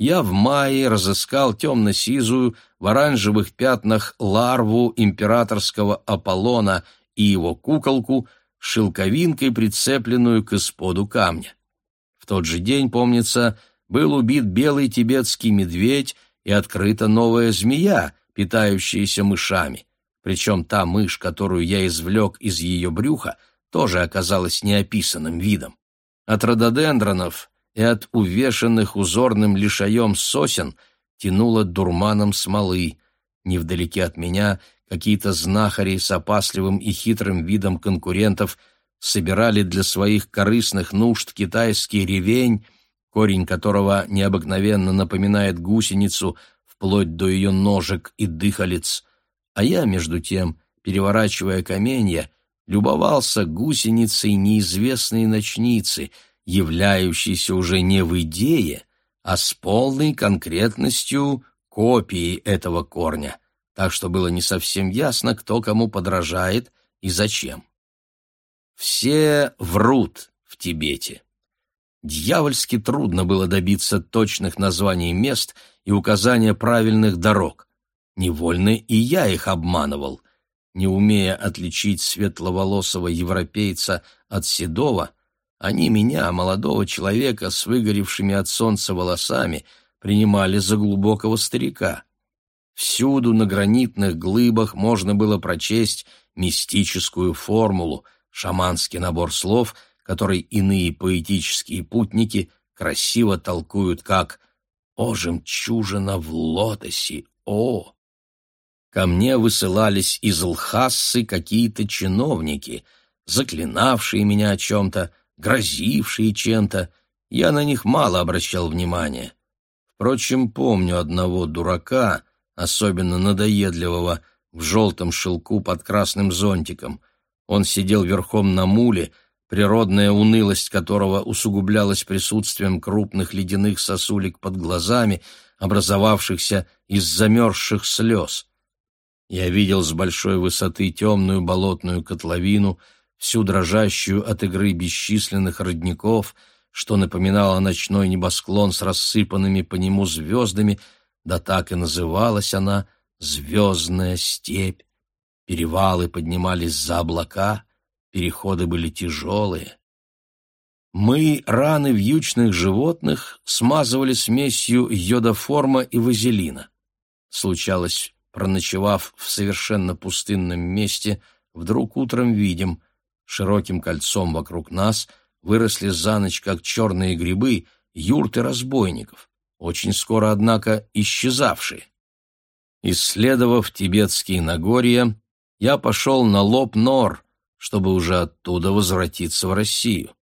я в мае разыскал темно-сизую в оранжевых пятнах ларву императорского Аполлона и его куколку, шелковинкой прицепленную к исподу камня. В тот же день, помнится, был убит белый тибетский медведь и открыта новая змея, питающаяся мышами. Причем та мышь, которую я извлек из ее брюха, тоже оказалась неописанным видом. От рододендронов и от увешанных узорным лишаем сосен тянуло дурманом смолы. Невдалеке от меня какие-то знахари с опасливым и хитрым видом конкурентов собирали для своих корыстных нужд китайский ревень, корень которого необыкновенно напоминает гусеницу вплоть до ее ножек и дыхалец, а я, между тем, переворачивая каменья, любовался гусеницей неизвестной ночницы, являющейся уже не в идее, а с полной конкретностью копией этого корня, так что было не совсем ясно, кто кому подражает и зачем. Все врут в Тибете. Дьявольски трудно было добиться точных названий мест и указания правильных дорог. Невольно и я их обманывал. Не умея отличить светловолосого европейца от седого, они меня, молодого человека с выгоревшими от солнца волосами, принимали за глубокого старика. Всюду на гранитных глыбах можно было прочесть мистическую формулу, шаманский набор слов — который иные поэтические путники красиво толкуют как «О, жемчужина в лотосе! О!». Ко мне высылались из Лхассы какие-то чиновники, заклинавшие меня о чем-то, грозившие чем-то. Я на них мало обращал внимания. Впрочем, помню одного дурака, особенно надоедливого, в желтом шелку под красным зонтиком. Он сидел верхом на муле, природная унылость которого усугублялась присутствием крупных ледяных сосулек под глазами, образовавшихся из замерзших слез. Я видел с большой высоты темную болотную котловину, всю дрожащую от игры бесчисленных родников, что напоминало ночной небосклон с рассыпанными по нему звездами, да так и называлась она «Звездная степь». Перевалы поднимались за облака — переходы были тяжелые. Мы раны вьючных животных смазывали смесью йодоформа и вазелина. Случалось, проночевав в совершенно пустынном месте, вдруг утром видим, широким кольцом вокруг нас выросли за ночь, как черные грибы, юрты разбойников, очень скоро, однако, исчезавшие. Исследовав тибетские Нагорья, я пошел на лоб Нор, чтобы уже оттуда возвратиться в Россию.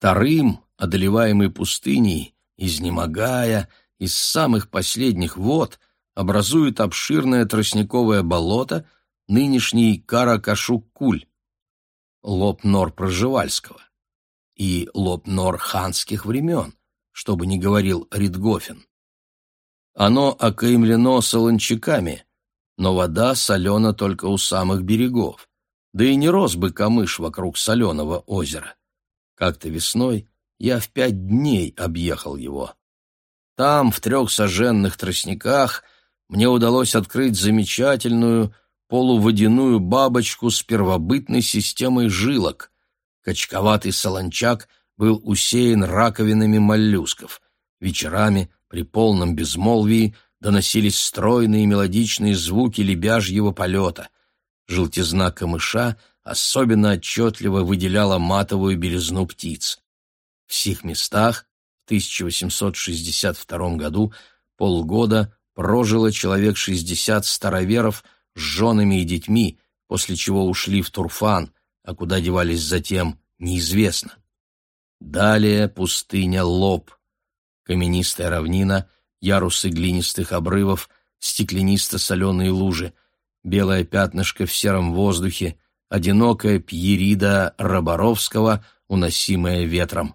Тарым, одолеваемый пустыней, изнемогая, из самых последних вод образует обширное тростниковое болото, нынешний Каракашук-Куль, лоб-нор Проживальского, и лоб-нор ханских времен, чтобы не говорил Ридгофен. Оно окаймлено солончаками, но вода солена только у самых берегов да и не рос бы камыш вокруг соленого озера. Как-то весной я в пять дней объехал его. Там, в трех сожженных тростниках, мне удалось открыть замечательную полуводяную бабочку с первобытной системой жилок. Качковатый солончак был усеян раковинами моллюсков. Вечерами, при полном безмолвии, доносились стройные мелодичные звуки лебяжьего полета — Желтизна камыша особенно отчетливо выделяла матовую белизну птиц. В сих местах в 1862 году полгода прожило человек 60 староверов с женами и детьми, после чего ушли в Турфан, а куда девались затем, неизвестно. Далее пустыня Лоб, каменистая равнина, ярусы глинистых обрывов, стеклянисто-соленые лужи — белое пятнышко в сером воздухе, одинокая пьерида Роборовского, уносимая ветром.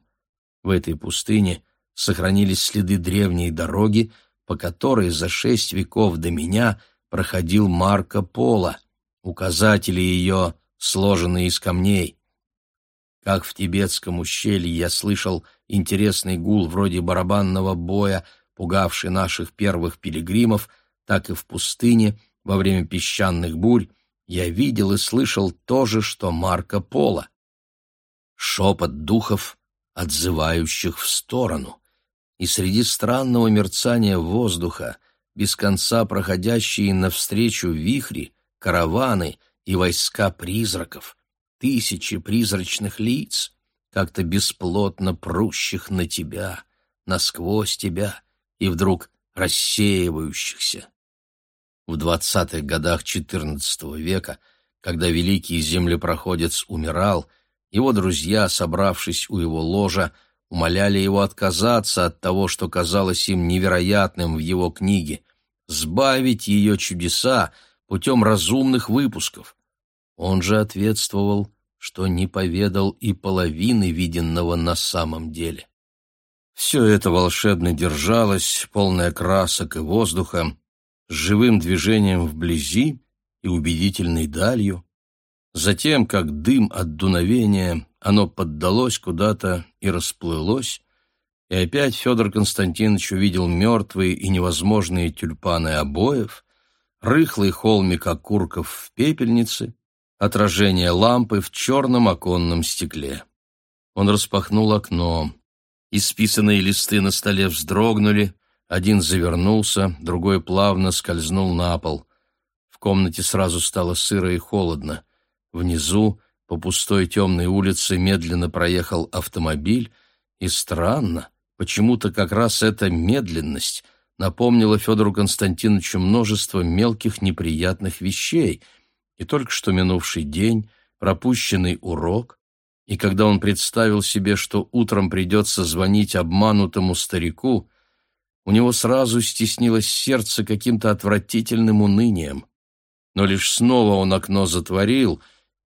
В этой пустыне сохранились следы древней дороги, по которой за шесть веков до меня проходил Марко Поло, указатели ее сложены из камней. Как в тибетском ущелье я слышал интересный гул вроде барабанного боя, пугавший наших первых пилигримов, так и в пустыне во время песчаных бурь я видел и слышал то же, что Марко Поло. Шепот духов, отзывающих в сторону. И среди странного мерцания воздуха, без конца проходящие навстречу вихри, караваны и войска призраков, тысячи призрачных лиц, как-то бесплотно прущих на тебя, насквозь тебя, и вдруг рассеивающихся. В двадцатых годах XIV века, когда великий землепроходец умирал, его друзья, собравшись у его ложа, умоляли его отказаться от того, что казалось им невероятным в его книге, сбавить ее чудеса путем разумных выпусков. Он же ответствовал, что не поведал и половины виденного на самом деле. Все это волшебно держалось, полное красок и воздуха, с живым движением вблизи и убедительной далью. Затем, как дым от дуновения, оно поддалось куда-то и расплылось, и опять Федор Константинович увидел мертвые и невозможные тюльпаны обоев, рыхлый холмик окурков в пепельнице, отражение лампы в черном оконном стекле. Он распахнул окно. Исписанные листы на столе вздрогнули, один завернулся, другой плавно скользнул на пол. В комнате сразу стало сыро и холодно. Внизу, по пустой темной улице, медленно проехал автомобиль, и странно, почему-то как раз эта медленность напомнила Федору Константиновичу множество мелких неприятных вещей, и только что минувший день, пропущенный урок, и когда он представил себе, что утром придется звонить обманутому старику, у него сразу стеснилось сердце каким-то отвратительным унынием. Но лишь снова он окно затворил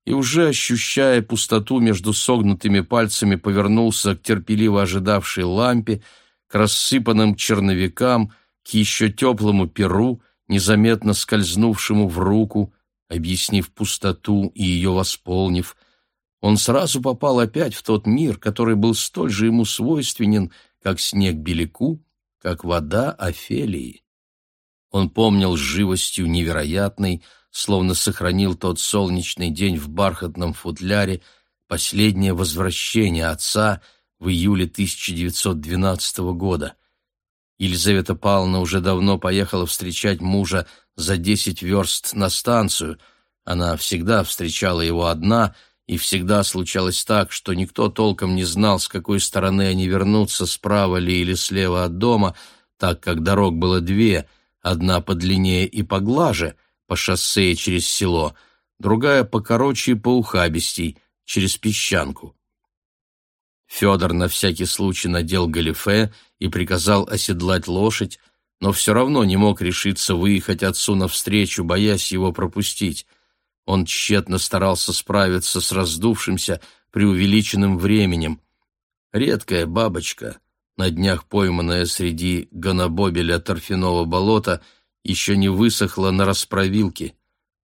и, уже ощущая пустоту между согнутыми пальцами, повернулся к терпеливо ожидавшей лампе, к рассыпанным черновикам, к еще теплому перу, незаметно скользнувшему в руку, объяснив пустоту и ее восполнив. Он сразу попал опять в тот мир, который был столь же ему свойственен, как снег беляку, как вода Офелии. Он помнил живостью невероятной, словно сохранил тот солнечный день в бархатном футляре, последнее возвращение отца в июле 1912 года. Елизавета Павловна уже давно поехала встречать мужа за десять верст на станцию. Она всегда встречала его одна — и всегда случалось так, что никто толком не знал, с какой стороны они вернутся, справа ли или слева от дома, так как дорог было две, одна подлиннее и поглаже, по шоссе через село, другая покороче и поухабистей, через песчанку. Федор на всякий случай надел галифе и приказал оседлать лошадь, но все равно не мог решиться выехать отцу навстречу, боясь его пропустить. Он тщетно старался справиться с раздувшимся, преувеличенным временем. Редкая бабочка, на днях пойманная среди гонобобеля торфяного болота, еще не высохла на расправилке.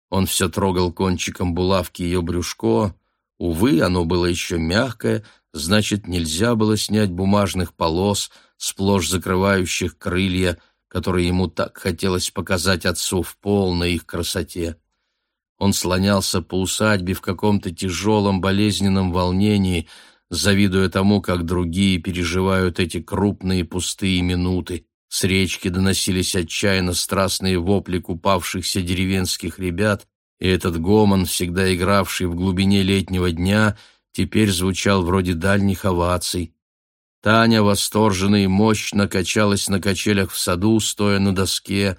Он все трогал кончиком булавки ее брюшко. Увы, оно было еще мягкое, значит, нельзя было снять бумажных полос, сплошь закрывающих крылья, которые ему так хотелось показать отцу в полной их красоте. Он слонялся по усадьбе в каком-то тяжелом болезненном волнении, завидуя тому, как другие переживают эти крупные пустые минуты. С речки доносились отчаянно страстные вопли купавшихся деревенских ребят, и этот гомон, всегда игравший в глубине летнего дня, теперь звучал вроде дальних оваций. Таня восторженно и мощно качалась на качелях в саду, стоя на доске,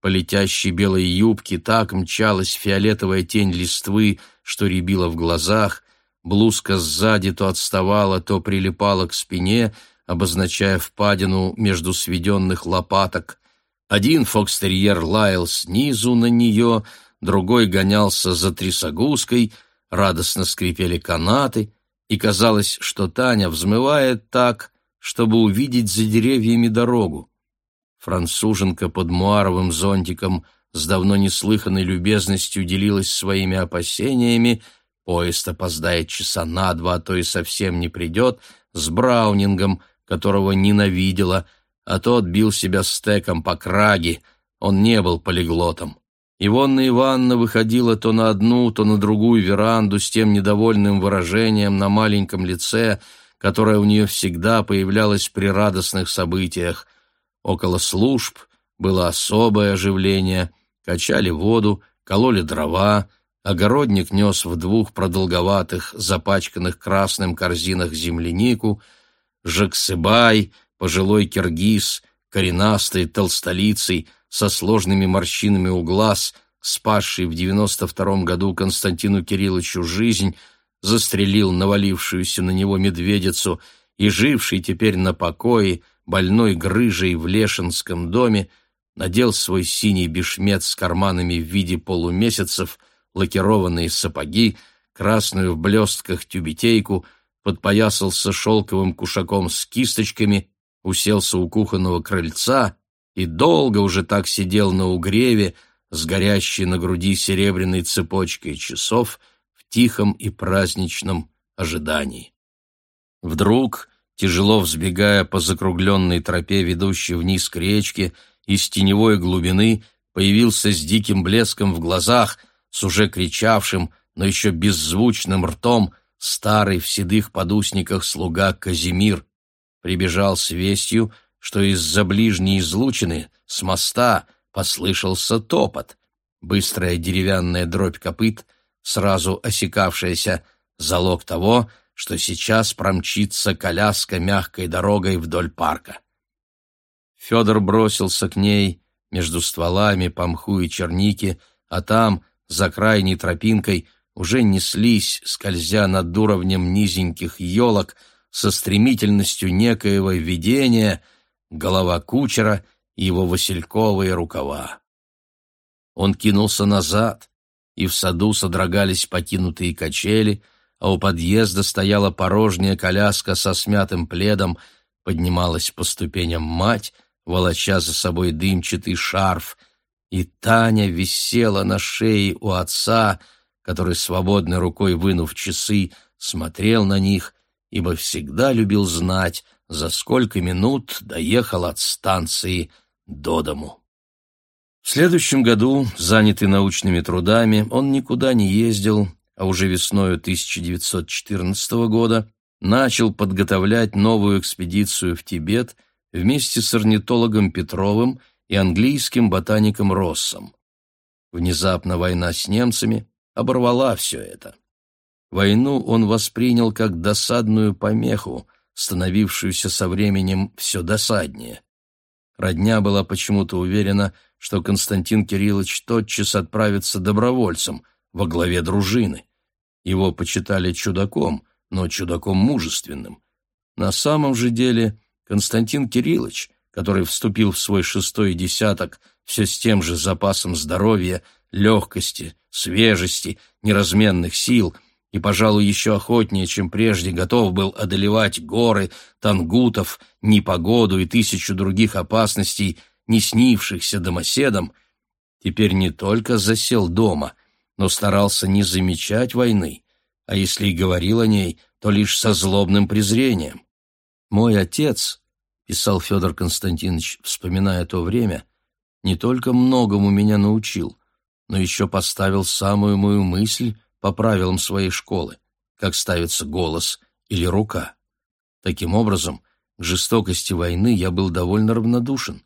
по летящей белой юбке так мчалась фиолетовая тень листвы, что рябила в глазах, блузка сзади то отставала, то прилипала к спине, обозначая впадину между сведенных лопаток. Один фокстерьер лаял снизу на нее, другой гонялся за трясогузкой, радостно скрипели канаты, и казалось, что Таня взмывает так, чтобы увидеть за деревьями дорогу. Француженка под муаровым зонтиком с давно неслыханной любезностью делилась своими опасениями, поезд опоздает часа на два, а то и совсем не придет, с Браунингом, которого ненавидела, а тот бил себя стеком по краге, он не был полиглотом. Ивонна Ивановна выходила то на одну, то на другую веранду с тем недовольным выражением на маленьком лице, которое у нее всегда появлялось при радостных событиях. Около служб было особое оживление, качали воду, кололи дрова, огородник нес в двух продолговатых, запачканных красным корзинах землянику, Жаксыбай, пожилой киргиз, коренастый, толстолицый, со сложными морщинами у глаз, спасший в девяносто втором году Константину Кирилловичу жизнь, застрелил навалившуюся на него медведицу и живший теперь на покое, больной грыжей в Лешинском доме, надел свой синий бешмет с карманами в виде полумесяцев, лакированные сапоги, красную в блестках тюбетейку, подпоясался шелковым кушаком с кисточками, уселся у кухонного крыльца и долго уже так сидел на угреве, с горящей на груди серебряной цепочкой часов в тихом и праздничном ожидании. Вдруг, тяжело взбегая по закругленной тропе, ведущей вниз к речке, из теневой глубины появился с диким блеском в глазах, с уже кричавшим, но еще беззвучным ртом, старый в седых подусниках слуга Казимир. Прибежал с вестью, что из-за ближней излучины, с моста, послышался топот. Быстрая деревянная дробь копыт, сразу осекавшаяся, залог того, что сейчас промчится коляска мягкой дорогой вдоль парка. Федор бросился к ней между стволами по мху и черники, а там, за крайней тропинкой, уже неслись, скользя над уровнем низеньких елок, со стремительностью некоего видения, голова кучера и его васильковые рукава. Он кинулся назад, и в саду содрогались покинутые качели, а у подъезда стояла порожняя коляска со смятым пледом, поднималась по ступеням мать, волоча за собой дымчатый шарф, и Таня висела на шее у отца, который, свободной рукой вынув часы, смотрел на них, ибо всегда любил знать, за сколько минут доехал от станции до дому. В следующем году, занятый научными трудами, он никуда не ездил, а уже весною 1914 года начал подготовлять новую экспедицию в Тибет – вместе с орнитологом Петровым и английским ботаником Россом. Внезапно война с немцами оборвала все это. Войну он воспринял как досадную помеху, становившуюся со временем все досаднее. Родня была почему-то уверена, что Константин Кириллович тотчас отправится добровольцем во главе дружины. Его почитали чудаком, но чудаком мужественным. На самом же деле Константин Кириллович, который вступил в свой шестой десяток все с тем же запасом здоровья, легкости, свежести, неразменных сил и, пожалуй, еще охотнее, чем прежде, готов был одолевать горы, тангутов, непогоду и тысячу других опасностей, не снившихся домоседам, теперь не только засел дома, но старался не замечать войны, а если и говорил о ней, то лишь со злобным презрением. Мой отец, писал Федор Константинович, вспоминая то время, не только многому меня научил, но еще поставил самую мою мысль по правилам своей школы, как ставится голос или рука. Таким образом, к жестокости войны я был довольно равнодушен.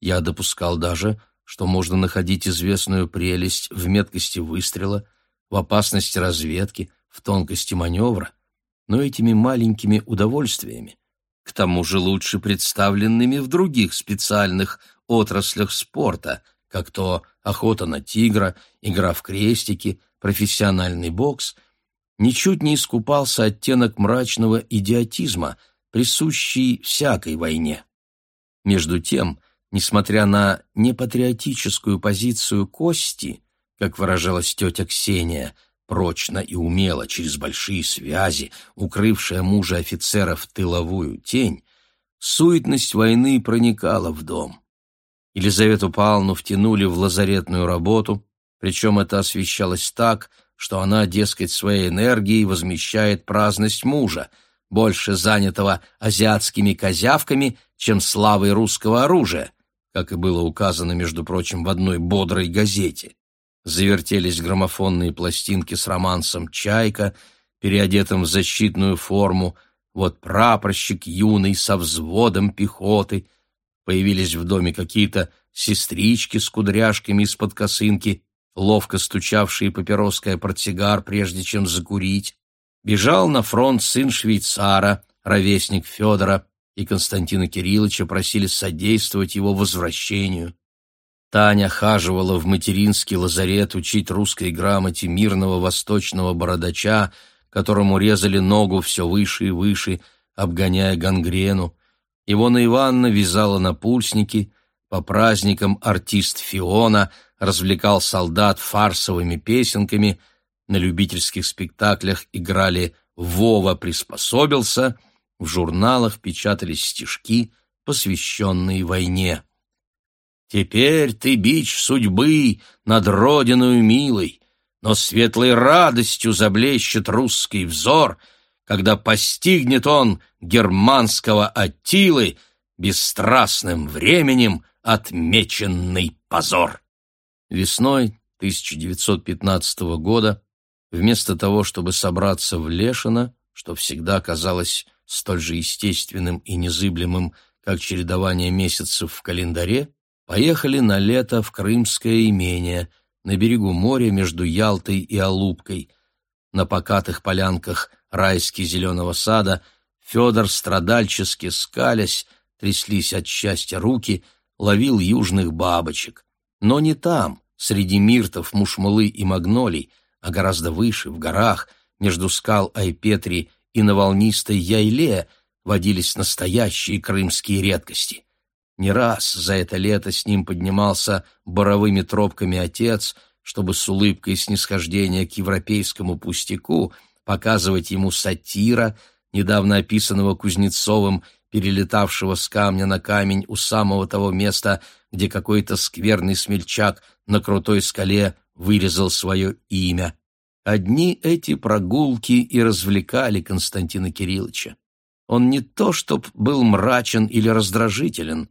Я допускал даже, что можно находить известную прелесть в меткости выстрела, в опасности разведки, в тонкости маневра, но этими маленькими удовольствиями к тому же лучше представленными в других специальных отраслях спорта, как то охота на тигра, игра в крестики, профессиональный бокс, ничуть не искупался оттенок мрачного идиотизма, присущий всякой войне. Между тем, несмотря на непатриотическую позицию Кости, как выражалась тетя Ксения, прочно и умело, через большие связи, укрывшая мужа офицера в тыловую тень, суетность войны проникала в дом. Елизавету Павловну втянули в лазаретную работу, причем это освещалось так, что она, дескать, своей энергией возмещает праздность мужа, больше занятого азиатскими козявками, чем славой русского оружия, как и было указано, между прочим, в одной бодрой газете. Завертелись граммофонные пластинки с романсом «Чайка», переодетым в защитную форму, вот прапорщик юный со взводом пехоты. Появились в доме какие-то сестрички с кудряшками из-под косынки, ловко стучавшие папироской портсигар, прежде чем закурить. Бежал на фронт сын швейцара, ровесник Федора, и Константина Кирилловича просили содействовать его возвращению. Таня хаживала в материнский лазарет учить русской грамоте мирного восточного бородача, которому резали ногу все выше и выше, обгоняя гангрену. Ивона Ивановна вязала на пульсники, по праздникам артист Фиона развлекал солдат фарсовыми песенками, на любительских спектаклях играли «Вова приспособился», в журналах печатались стишки, посвященные войне. «Теперь ты бич судьбы над родиною милой, но светлой радостью заблещет русский взор, когда постигнет он германского Аттилы бесстрастным временем отмеченный позор. Весной 1915 года, вместо того, чтобы собраться в Лешино, что всегда казалось столь же естественным и незыблемым, как чередование месяцев в календаре, поехали на лето в крымское имение – на берегу моря между Ялтой и Алубкой. На покатых полянках райски зеленого сада Федор, страдальчески скалясь, тряслись от счастья руки, ловил южных бабочек. Но не там, среди миртов, мушмулы и магнолий, а гораздо выше, в горах, между скал Айпетри и на волнистой Яйле водились настоящие крымские редкости. Не раз за это лето с ним поднимался боровыми тропками отец, чтобы с улыбкой снисхождения к европейскому пустяку показывать ему сатира, недавно описанного Кузнецовым, перелетавшего с камня на камень у самого того места, где какой-то скверный смельчак на крутой скале вырезал свое имя. Одни эти прогулки и развлекали Константина Кирилловича. Он не то чтоб был мрачен или раздражителен,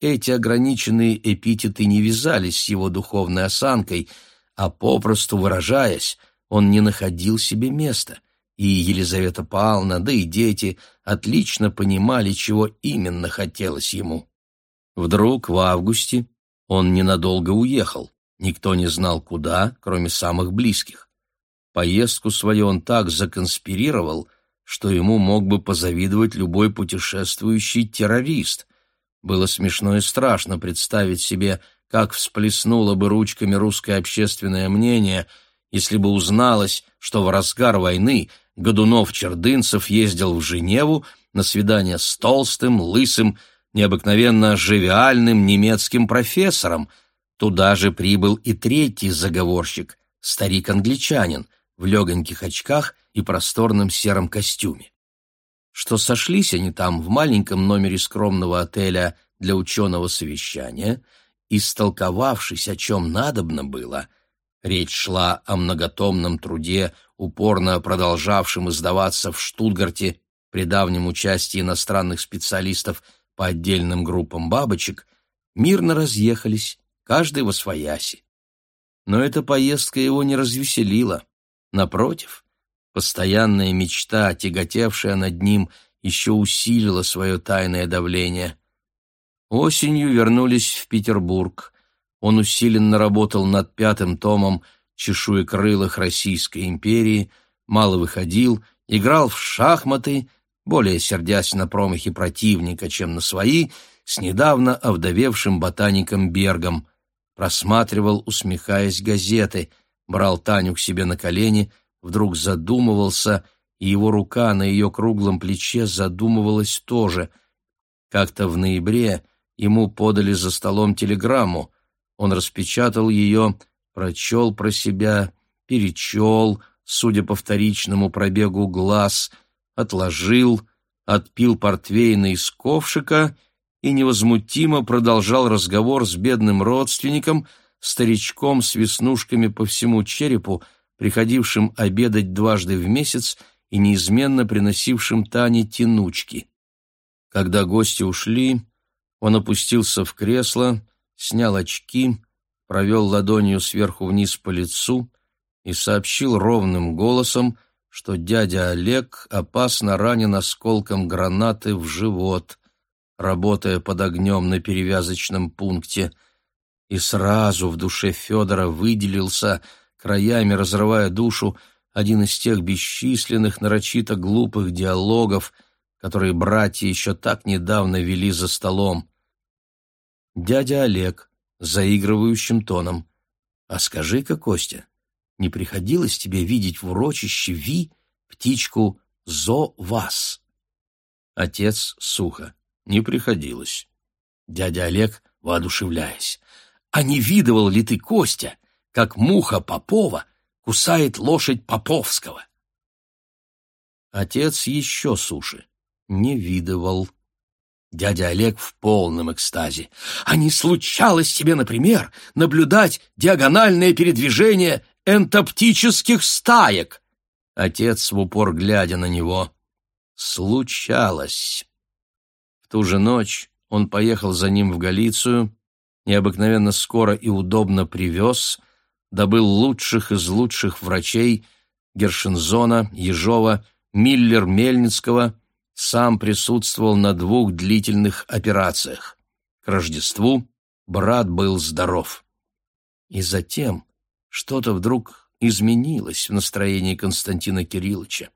эти ограниченные эпитеты не вязались с его духовной осанкой, а попросту выражаясь, он не находил себе места, и Елизавета Павловна, да и дети отлично понимали, чего именно хотелось ему. Вдруг в августе он ненадолго уехал, никто не знал куда, кроме самых близких. Поездку свою он так законспирировал, что ему мог бы позавидовать любой путешествующий террорист — было смешно и страшно представить себе, как всплеснуло бы ручками русское общественное мнение, если бы узналось, что в разгар войны Годунов-Чердынцев ездил в Женеву на свидание с толстым, лысым, необыкновенно живиальным немецким профессором. Туда же прибыл и третий заговорщик, старик-англичанин, в легоньких очках и просторном сером костюме что сошлись они там в маленьком номере скромного отеля для ученого совещания, истолковавшись, о чем надобно было, речь шла о многотомном труде, упорно продолжавшем издаваться в Штутгарте при давнем участии иностранных специалистов по отдельным группам бабочек, мирно разъехались, каждый во свояси. Но эта поездка его не развеселила. Напротив, Постоянная мечта, тяготевшая над ним, еще усилила свое тайное давление. Осенью вернулись в Петербург. Он усиленно работал над пятым томом «Чешуекрылых Российской империи», мало выходил, играл в шахматы, более сердясь на промахи противника, чем на свои, с недавно овдовевшим ботаником Бергом. Просматривал, усмехаясь, газеты, брал Таню к себе на колени — вдруг задумывался, и его рука на ее круглом плече задумывалась тоже. Как-то в ноябре ему подали за столом телеграмму. Он распечатал ее, прочел про себя, перечел, судя по вторичному пробегу глаз, отложил, отпил портвейна из ковшика и невозмутимо продолжал разговор с бедным родственником, старичком с веснушками по всему черепу, приходившим обедать дважды в месяц и неизменно приносившим Тане тянучки. Когда гости ушли, он опустился в кресло, снял очки, провел ладонью сверху вниз по лицу и сообщил ровным голосом, что дядя Олег опасно ранен осколком гранаты в живот, работая под огнем на перевязочном пункте. И сразу в душе Федора выделился, краями разрывая душу, один из тех бесчисленных, нарочито глупых диалогов, которые братья еще так недавно вели за столом. Дядя Олег, заигрывающим тоном. «А скажи-ка, Костя, не приходилось тебе видеть в урочище Ви птичку Зо-Вас?» Отец сухо. «Не приходилось». Дядя Олег, воодушевляясь. «А не видывал ли ты, Костя, как муха Попова кусает лошадь Поповского?» Отец еще суши. Не видывал. Дядя Олег в полном экстазе. А не случалось тебе, например, наблюдать диагональное передвижение энтоптических стаек? Отец в упор глядя на него. Случалось. В ту же ночь он поехал за ним в Галицию, необыкновенно скоро и удобно привез, добыл лучших из лучших врачей Гершензона, Ежова, Миллер-Мельницкого — сам присутствовал на двух длительных операциях. К Рождеству брат был здоров. И затем что-то вдруг изменилось в настроении Константина Кирилловича.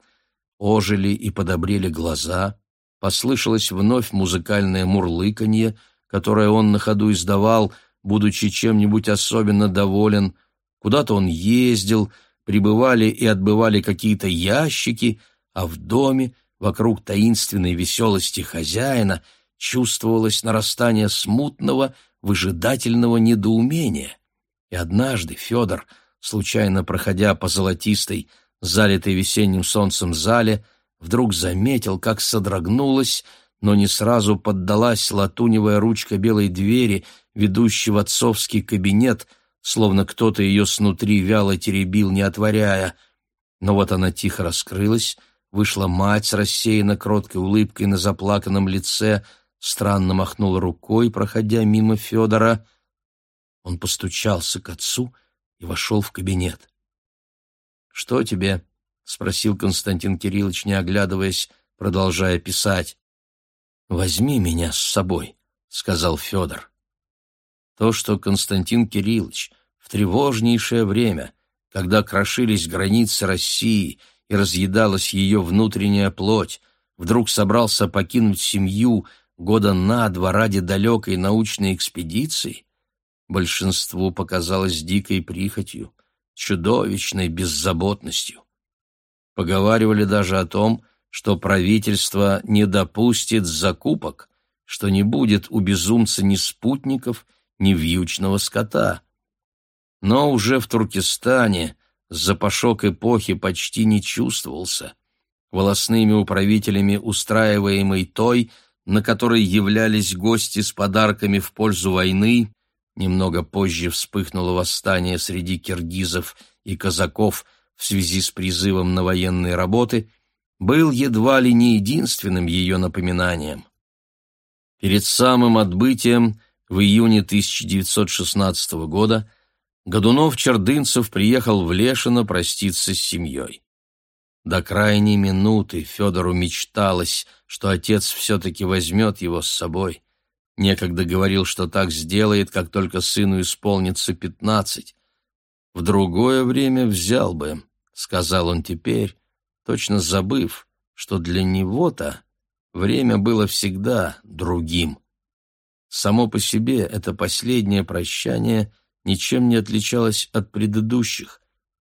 Ожили и подобрели глаза, послышалось вновь музыкальное мурлыканье, которое он на ходу издавал, будучи чем-нибудь особенно доволен. Куда-то он ездил, прибывали и отбывали какие-то ящики, а в доме Вокруг таинственной веселости хозяина чувствовалось нарастание смутного, выжидательного недоумения. И однажды Федор, случайно проходя по золотистой, залитой весенним солнцем зале, вдруг заметил, как содрогнулась, но не сразу поддалась латуневая ручка белой двери, ведущей в отцовский кабинет, словно кто-то ее снутри вяло теребил, не отворяя. Но вот она тихо раскрылась, Вышла мать рассеянно кроткой улыбкой на заплаканном лице, странно махнула рукой, проходя мимо Федора. Он постучался к отцу и вошел в кабинет. «Что тебе?» — спросил Константин Кириллович, не оглядываясь, продолжая писать. «Возьми меня с собой», — сказал Федор. То, что Константин Кириллович в тревожнейшее время, когда крошились границы России и разъедалась ее внутренняя плоть, вдруг собрался покинуть семью года на два ради далекой научной экспедиции, большинству показалось дикой прихотью, чудовищной беззаботностью. Поговаривали даже о том, что правительство не допустит закупок, что не будет у безумца ни спутников, ни вьючного скота. Но уже в Туркестане запашок эпохи почти не чувствовался. Волосными управителями устраиваемой той, на которой являлись гости с подарками в пользу войны, немного позже вспыхнуло восстание среди киргизов и казаков в связи с призывом на военные работы, был едва ли не единственным ее напоминанием. Перед самым отбытием в июне 1916 года Годунов-Чердынцев приехал в Лешино проститься с семьей. До крайней минуты Федору мечталось, что отец все-таки возьмет его с собой. Некогда говорил, что так сделает, как только сыну исполнится пятнадцать. В другое время взял бы, — сказал он теперь, точно забыв, что для него-то время было всегда другим. Само по себе это последнее прощание — ничем не отличалась от предыдущих.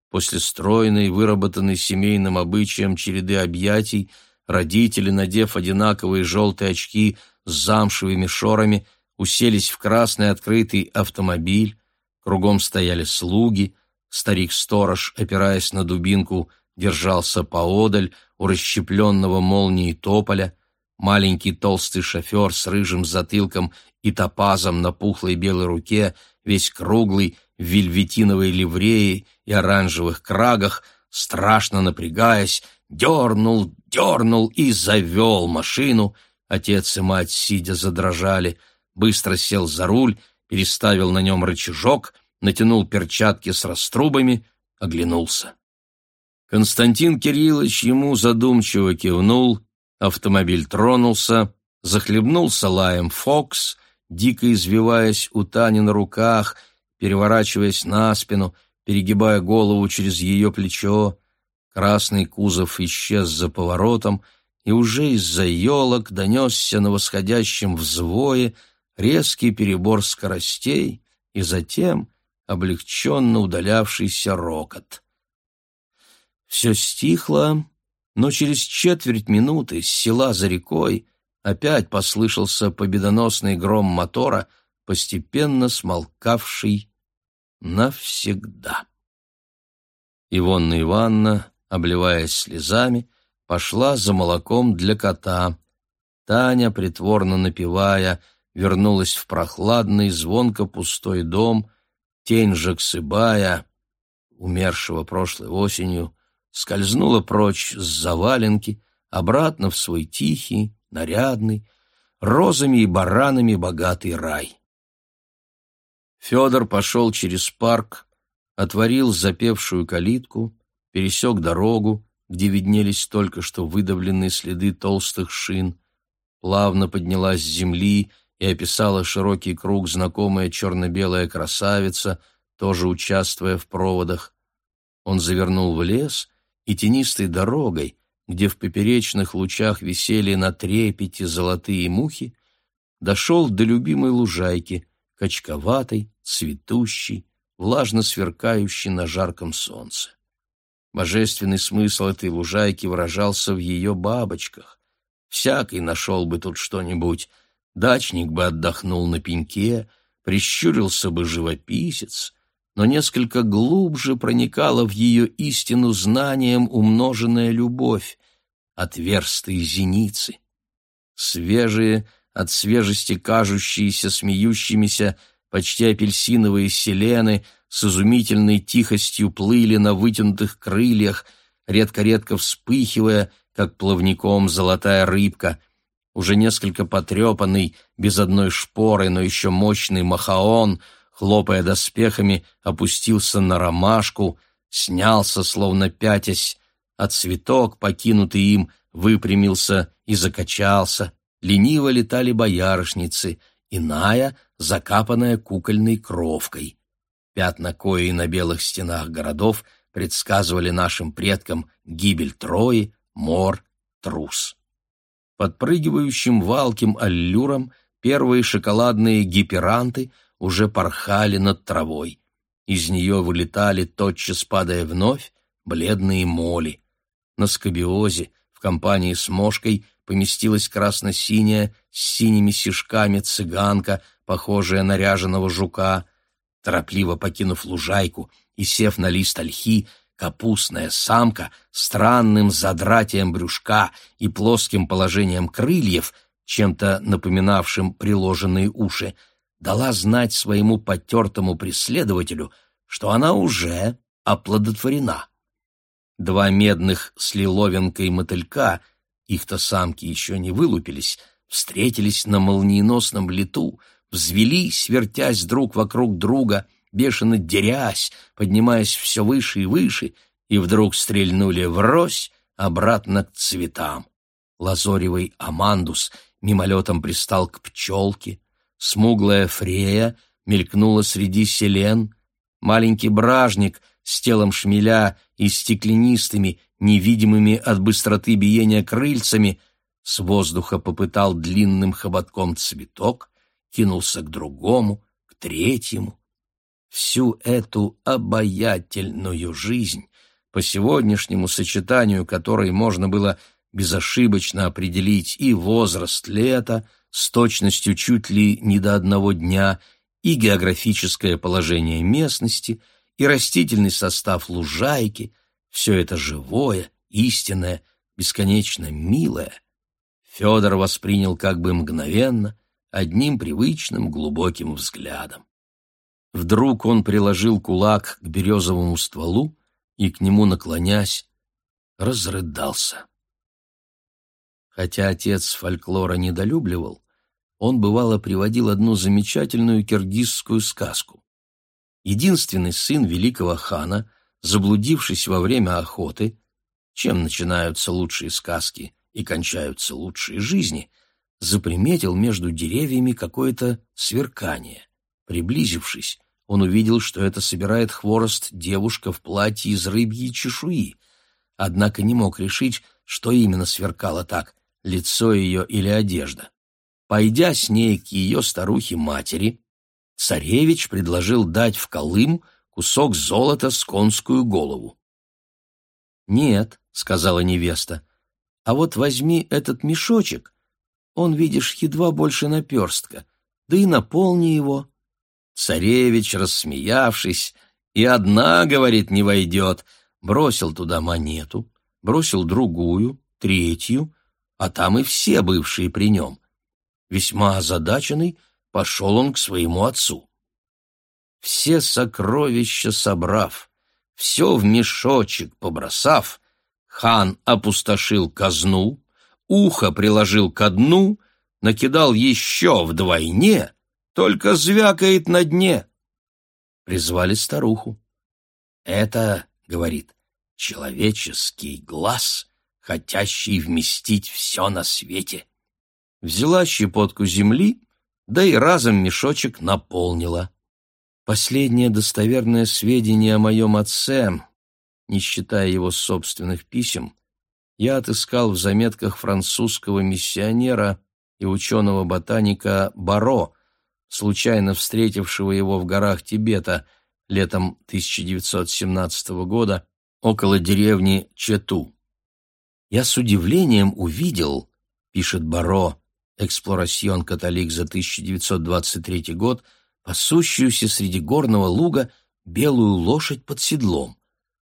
После стройной, выработанной семейным обычаем череды объятий, родители, надев одинаковые желтые очки с замшевыми шорами, уселись в красный открытый автомобиль, кругом стояли слуги, старик-сторож, опираясь на дубинку, держался поодаль у расщепленного молнией тополя, маленький толстый шофер с рыжим затылком и топазом на пухлой белой руке, весь круглый, в вельветиновой ливреи и оранжевых крагах, страшно напрягаясь, дернул, дернул и завел машину. Отец и мать, сидя, задрожали, быстро сел за руль, переставил на нем рычажок, натянул перчатки с раструбами, оглянулся. Константин Кириллович ему задумчиво кивнул, автомобиль тронулся, захлебнулся лаем «Фокс», дико извиваясь у Тани на руках, переворачиваясь на спину, перегибая голову через ее плечо. Красный кузов исчез за поворотом, и уже из-за елок донесся на восходящем взвое резкий перебор скоростей и затем облегченно удалявшийся рокот. Все стихло, но через четверть минуты села за рекой опять послышался победоносный гром мотора, постепенно смолкавший навсегда. Ивонна Ивановна, обливаясь слезами, пошла за молоком для кота. Таня, притворно напевая, вернулась в прохладный, звонко пустой дом, тень Жаксыбая, умершего прошлой осенью, скользнула прочь с заваленки, обратно в свой тихий, нарядный, розами и баранами богатый рай. Федор пошел через парк, отворил запевшую калитку, пересек дорогу, где виднелись только что выдавленные следы толстых шин, плавно поднялась с земли и описала широкий круг знакомая черно-белая красавица, тоже участвуя в проводах. Он завернул в лес и тенистой дорогой, где в поперечных лучах висели на трепете золотые мухи, дошел до любимой лужайки, качковатой, цветущей, влажно сверкающей на жарком солнце. Божественный смысл этой лужайки выражался в ее бабочках. Всякий нашел бы тут что-нибудь, дачник бы отдохнул на пеньке, прищурился бы живописец, но несколько глубже проникала в ее истину знанием умноженная любовь, отверстые зеницы. Свежие, от свежести кажущиеся смеющимися, почти апельсиновые селены с изумительной тихостью плыли на вытянутых крыльях, редко-редко вспыхивая, как плавником золотая рыбка. Уже несколько потрепанный, без одной шпоры, но еще мощный махаон — хлопая доспехами, опустился на ромашку, снялся, словно пятясь, а цветок, покинутый им, выпрямился и закачался. Лениво летали боярышницы, иная, закапанная кукольной кровкой. Пятна кои на белых стенах городов предсказывали нашим предкам гибель Трои, мор, трус. Подпрыгивающим валким аллюром первые шоколадные гиперанты — уже порхали над травой. Из нее вылетали, тотчас падая вновь, бледные моли. На скобиозе в компании с мошкой поместилась красно-синяя с синими сишками цыганка, похожая на ряженого жука. Торопливо покинув лужайку и сев на лист ольхи, капустная самка странным задратием брюшка и плоским положением крыльев, чем-то напоминавшим приложенные уши, дала знать своему потертому преследователю, что она уже оплодотворена. Два медных с лиловинкой мотылька, их-то самки еще не вылупились, встретились на молниеносном лету, взвелись, вертясь друг вокруг друга, бешено дерясь, поднимаясь все выше и выше, и вдруг стрельнули врозь обратно к цветам. Лазоревый амандус мимолетом пристал к пчелке, Смуглая Фрея мелькнула среди селен, маленький бражник с телом шмеля и стеклянистыми, невидимыми от быстроты биения крыльцами, с воздуха попытал длинным хоботком цветок, кинулся к другому, к третьему. Всю эту обаятельную жизнь, по сегодняшнему сочетанию которой можно было безошибочно определить и возраст лета, с точностью чуть ли не до одного дня и географическое положение местности, и растительный состав лужайки, все это живое, истинное, бесконечно милое, Федор воспринял как бы мгновенно, одним привычным глубоким взглядом. Вдруг он приложил кулак к березовому стволу и, к нему наклонясь, разрыдался. Хотя отец фольклора недолюбливал, он бывало приводил одну замечательную киргизскую сказку. Единственный сын великого хана, заблудившись во время охоты, чем начинаются лучшие сказки и кончаются лучшие жизни, заприметил между деревьями какое-то сверкание. Приблизившись, он увидел, что это собирает хворост девушка в платье из рыбьей чешуи, однако не мог решить, что именно сверкало так — лицо ее или одежда. Пойдя с ней к ее старухе-матери, царевич предложил дать в Колым кусок золота с конскую голову. «Нет», — сказала невеста, — «а вот возьми этот мешочек, он, видишь, едва больше наперстка, да и наполни его». Царевич, рассмеявшись, и одна, говорит, не войдет, бросил туда монету, бросил другую, третью, а там и все бывшие при нем. Весьма озадаченный, пошел он к своему отцу. Все сокровища собрав, все в мешочек побросав, хан опустошил казну, ухо приложил ко дну, накидал еще вдвойне, только звякает на дне. Призвали старуху. Это, говорит, человеческий глаз, хотящий вместить все на свете. Взяла щепотку земли, да и разом мешочек наполнила. Последнее достоверное сведение о моем отце, не считая его собственных писем, я отыскал в заметках французского миссионера и ученого-ботаника Баро, случайно встретившего его в горах Тибета летом 1917 года около деревни Чету. Я с удивлением увидел, пишет Баро, «Эксплорасьон католик» за 1923 год, пасущуюся среди горного луга белую лошадь под седлом,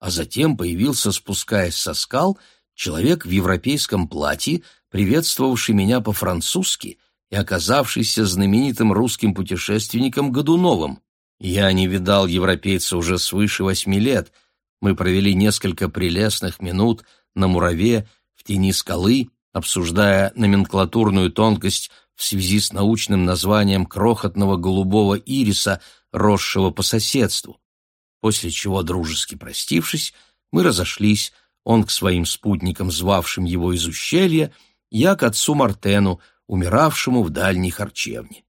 а затем появился, спускаясь со скал, человек в европейском платье, приветствовавший меня по-французски и оказавшийся знаменитым русским путешественником Годуновым. Я не видал европейца уже свыше восьми лет. Мы провели несколько прелестных минут на мураве в тени скалы, обсуждая номенклатурную тонкость в связи с научным названием крохотного голубого ириса, росшего по соседству. После чего, дружески простившись, мы разошлись, он к своим спутникам, звавшим его из ущелья, я к отцу Мартену, умиравшему в дальней харчевне.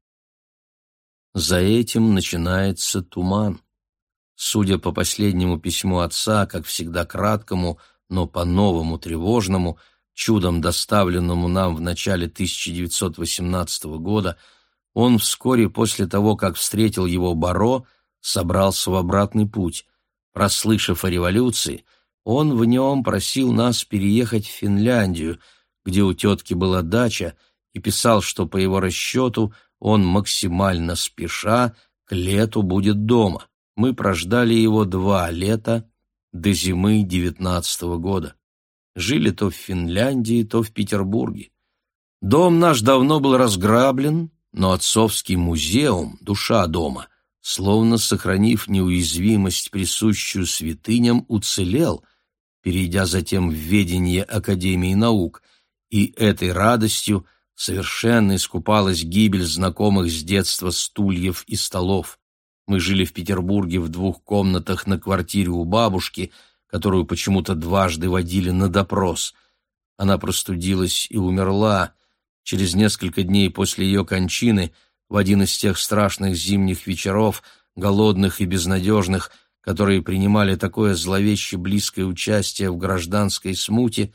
За этим начинается туман. Судя по последнему письму отца, как всегда краткому, но по-новому тревожному, чудом доставленному нам в начале 1918 года, он вскоре после того, как встретил его Баро, собрался в обратный путь. Прослышав о революции, он в нем просил нас переехать в Финляндию, где у тетки была дача, и писал, что по его расчету он максимально спеша к лету будет дома. Мы прождали его два лета до зимы девятнадцатого года. Жили то в Финляндии, то в Петербурге. Дом наш давно был разграблен, но отцовский музеум, душа дома, словно сохранив неуязвимость, присущую святыням, уцелел, перейдя затем в ведение Академии наук, и этой радостью совершенно искупалась гибель знакомых с детства стульев и столов. Мы жили в Петербурге в двух комнатах на квартире у бабушки — которую почему-то дважды водили на допрос. Она простудилась и умерла. Через несколько дней после ее кончины, в один из тех страшных зимних вечеров, голодных и безнадежных, которые принимали такое зловеще близкое участие в гражданской смуте,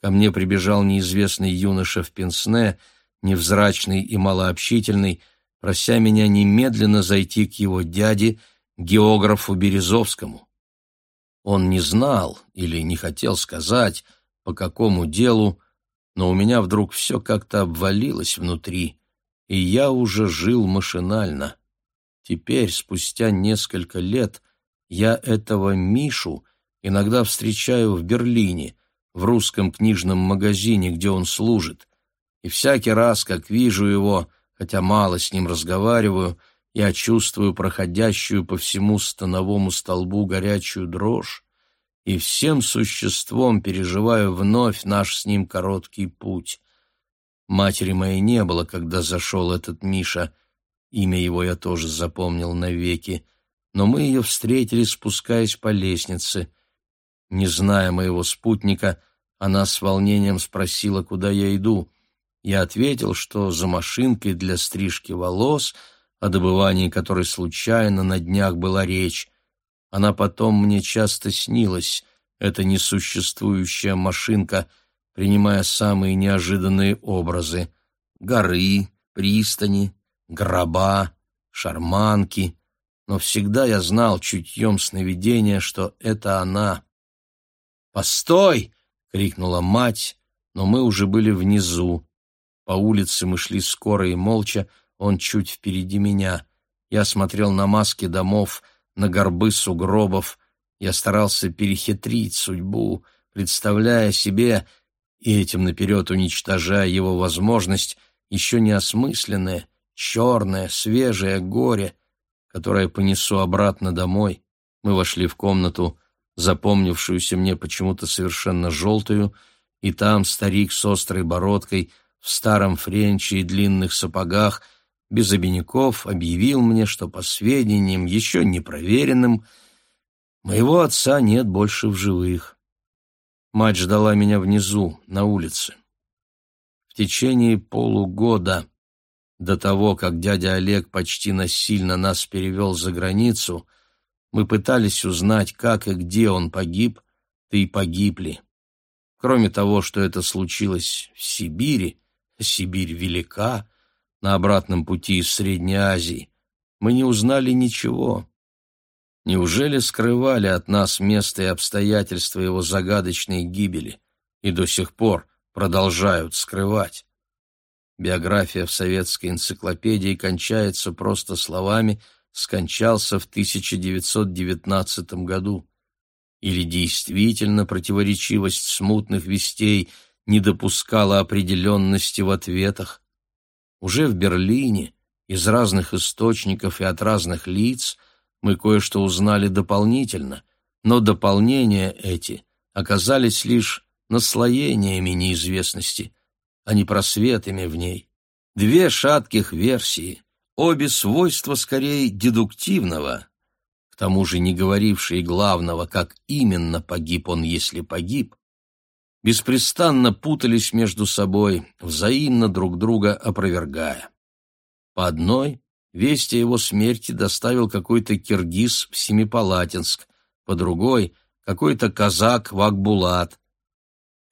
ко мне прибежал неизвестный юноша в пенсне, невзрачный и малообщительный, прося меня немедленно зайти к его дяде, географу Березовскому. Он не знал или не хотел сказать, по какому делу, но у меня вдруг все как-то обвалилось внутри, и я уже жил машинально. Теперь, спустя несколько лет, я этого Мишу иногда встречаю в Берлине, в русском книжном магазине, где он служит. и всякий раз, как вижу его, хотя мало с ним разговариваю, я чувствую проходящую по всему становому столбу горячую дрожь и всем существом переживаю вновь наш с ним короткий путь. Матери моей не было, когда зашел этот Миша. Имя его я тоже запомнил навеки. Но мы ее встретили, спускаясь по лестнице. Не зная моего спутника, она с волнением спросила, куда я иду. Я ответил, что за машинкой для стрижки волос, о добывании которой случайно на днях была речь. Она потом мне часто снилась, эта несуществующая машинка — принимая самые неожиданные образы — горы, пристани, гроба, шарманки, но всегда я знал чутьем сновидения, что это она. «Постой!» — крикнула мать, но мы уже были внизу. По улице мы шли скоро и молча, он чуть впереди меня. Я смотрел на маски домов, на горбы сугробов. Я старался перехитрить судьбу, представляя себе, и этим наперед уничтожая его возможность, еще не осмысленное, черное, свежее горе, которое понесу обратно домой. Мы вошли в комнату, запомнившуюся мне почему-то совершенно желтую, и там старик с острой бородкой, в старом френче и длинных сапогах, без обиняков, объявил мне, что по сведениям, еще не проверенным, моего отца нет больше в живых. Мать ждала меня внизу, на улице. В течение полугода до того, как дядя Олег почти насильно нас перевел за границу, мы пытались узнать, как и где он погиб, и погибли. Кроме того, что это случилось в Сибири, Сибирь велика, на обратном пути из Средней Азии, мы не узнали ничего. Неужели скрывали от нас место и обстоятельства его загадочной гибели и до сих пор продолжают скрывать? Биография в советской энциклопедии кончается просто словами «скончался в 1919 году». Или действительно противоречивость смутных вестей не допускала определенности в ответах? Уже в Берлине из разных источников и от разных лиц – мы кое-что узнали дополнительно, но дополнения эти оказались лишь наслоениями неизвестности, а не просветами в ней. Две шатких версии, обе свойства скорее дедуктивного, к тому же не говорившие главного, как именно погиб он, если погиб, беспрестанно путались между собой, взаимно друг друга опровергая. По одной Весть о его смерти доставил какой-то киргиз в Семипалатинск, по другой — какой-то казак в Акбулат.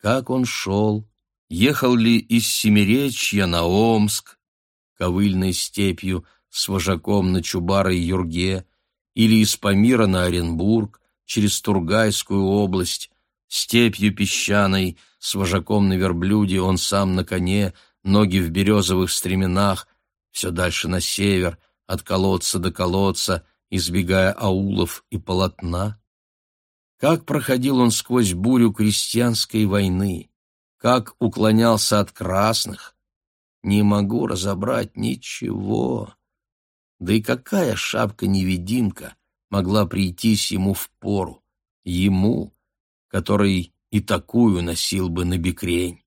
Как он шел? Ехал ли из Семиречья на Омск, ковыльной степью с вожаком на Чубарой Юрге, или из Памира на Оренбург, через Тургайскую область, степью песчаной, с вожаком на верблюде, он сам на коне, ноги в березовых стременах, все дальше на север, от колодца до колодца, избегая аулов и полотна? Как проходил он сквозь бурю крестьянской войны? Как уклонялся от красных? Не могу разобрать ничего. Да и какая шапка-невидимка могла прийтись ему в пору? Ему, который и такую носил бы на бекрень.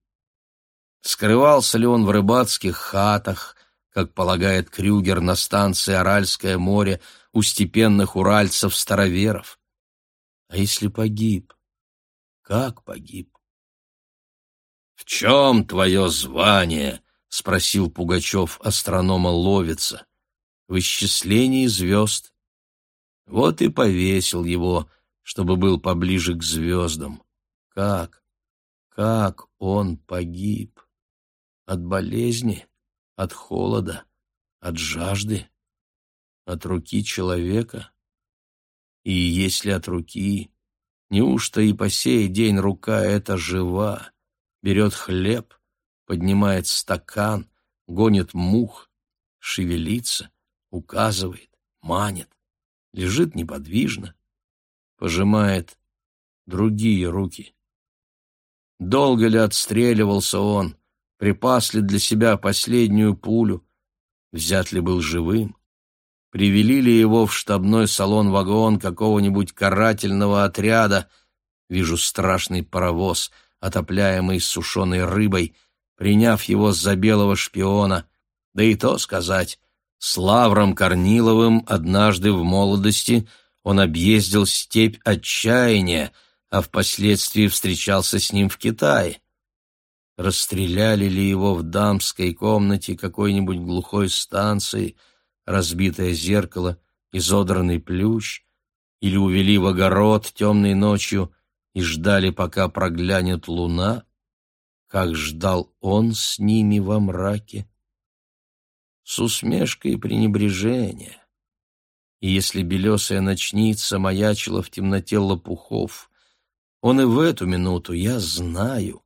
Скрывался ли он в рыбацких хатах, как полагает Крюгер на станции Аральское море у степенных уральцев-староверов. А если погиб? Как погиб? — В чем твое звание? — спросил Пугачев астронома Ловица. — В исчислении звезд. Вот и повесил его, чтобы был поближе к звездам. Как? Как он погиб? От болезни? — от холода, от жажды, от руки человека? И если от руки, неужто и по сей день рука эта жива, берет хлеб, поднимает стакан, гонит мух, шевелится, указывает, манит, лежит неподвижно, пожимает другие руки. Долго ли отстреливался он, припас ли для себя последнюю пулю, взят ли был живым, привели ли его в штабной салон-вагон какого-нибудь карательного отряда, вижу страшный паровоз, отопляемый сушеной рыбой, приняв его за белого шпиона, да и то сказать, с Лавром Корниловым однажды в молодости он объездил степь отчаяния, а впоследствии встречался с ним в Китае. Расстреляли ли его в дамской комнате какой-нибудь глухой станции, разбитое зеркало, изодранный плющ, или увели в огород темной ночью и ждали, пока проглянет луна, как ждал он с ними во мраке? С усмешкой пренебрежения. И если белесая ночница маячила в темноте лопухов, он и в эту минуту, я знаю,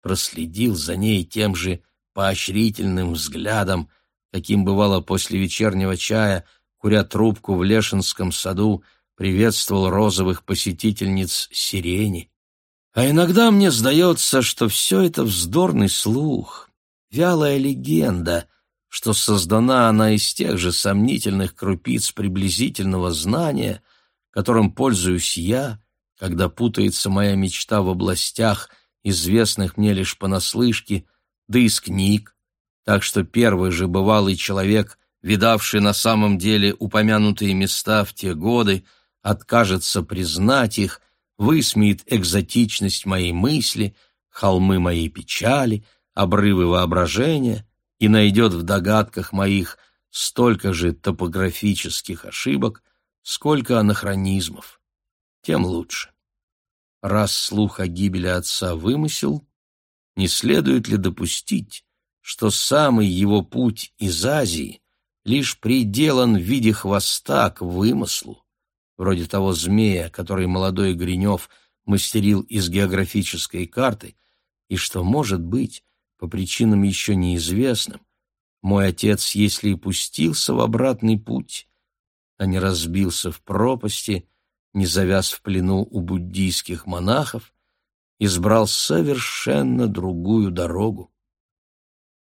проследил за ней тем же поощрительным взглядом, каким бывало после вечернего чая, куря трубку в Лешинском саду, приветствовал розовых посетительниц сирени. А иногда мне сдается, что все это вздорный слух, вялая легенда, что создана она из тех же сомнительных крупиц приблизительного знания, которым пользуюсь я, когда путается моя мечта в областях, известных мне лишь понаслышке, да из книг, так что первый же бывалый человек, видавший на самом деле упомянутые места в те годы, откажется признать их, высмеет экзотичность моей мысли, холмы моей печали, обрывы воображения и найдет в догадках моих столько же топографических ошибок, сколько анахронизмов тем лучше. Раз слух о гибели отца вымысел, не следует ли допустить, что самый его путь из Азии лишь приделан в виде хвоста к вымыслу, вроде того змея, который молодой Гринев мастерил из географической карты, и что, может быть, по причинам еще неизвестным, мой отец, если и пустился в обратный путь, а не разбился в пропасти, не завяз в плену у буддийских монахов, избрал совершенно другую дорогу.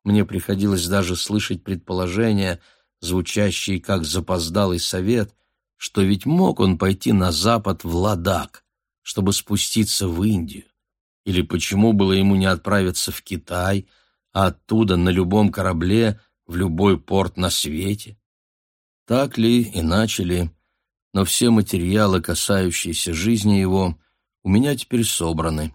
Мне приходилось даже слышать предположения, звучащие как запоздалый совет, что ведь мог он пойти на запад в Ладак, чтобы спуститься в Индию, или почему было ему не отправиться в Китай, а оттуда на любом корабле в любой порт на свете. Так ли, иначе ли, но все материалы, касающиеся жизни его, у меня теперь собраны.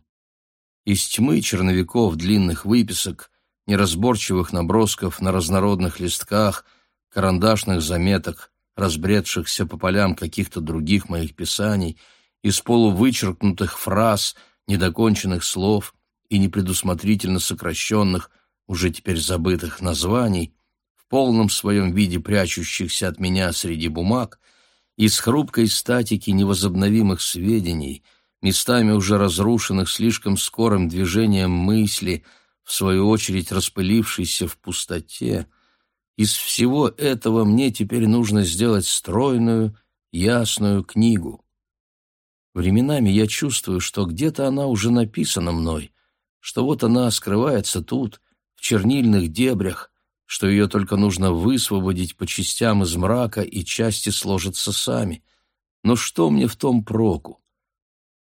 Из тьмы черновиков длинных выписок, неразборчивых набросков на разнородных листках, карандашных заметок, разбредшихся по полям каких-то других моих писаний, из полувычеркнутых фраз, недоконченных слов и непредусмотрительно сокращенных, уже теперь забытых названий, в полном своем виде прячущихся от меня среди бумаг — из хрупкой статики невозобновимых сведений, местами уже разрушенных слишком скорым движением мысли, в свою очередь распылившейся в пустоте, из всего этого мне теперь нужно сделать стройную, ясную книгу. Временами я чувствую, что где-то она уже написана мной, что вот она скрывается тут, в чернильных дебрях, что ее только нужно высвободить по частям из мрака, и части сложатся сами. Но что мне в том проку?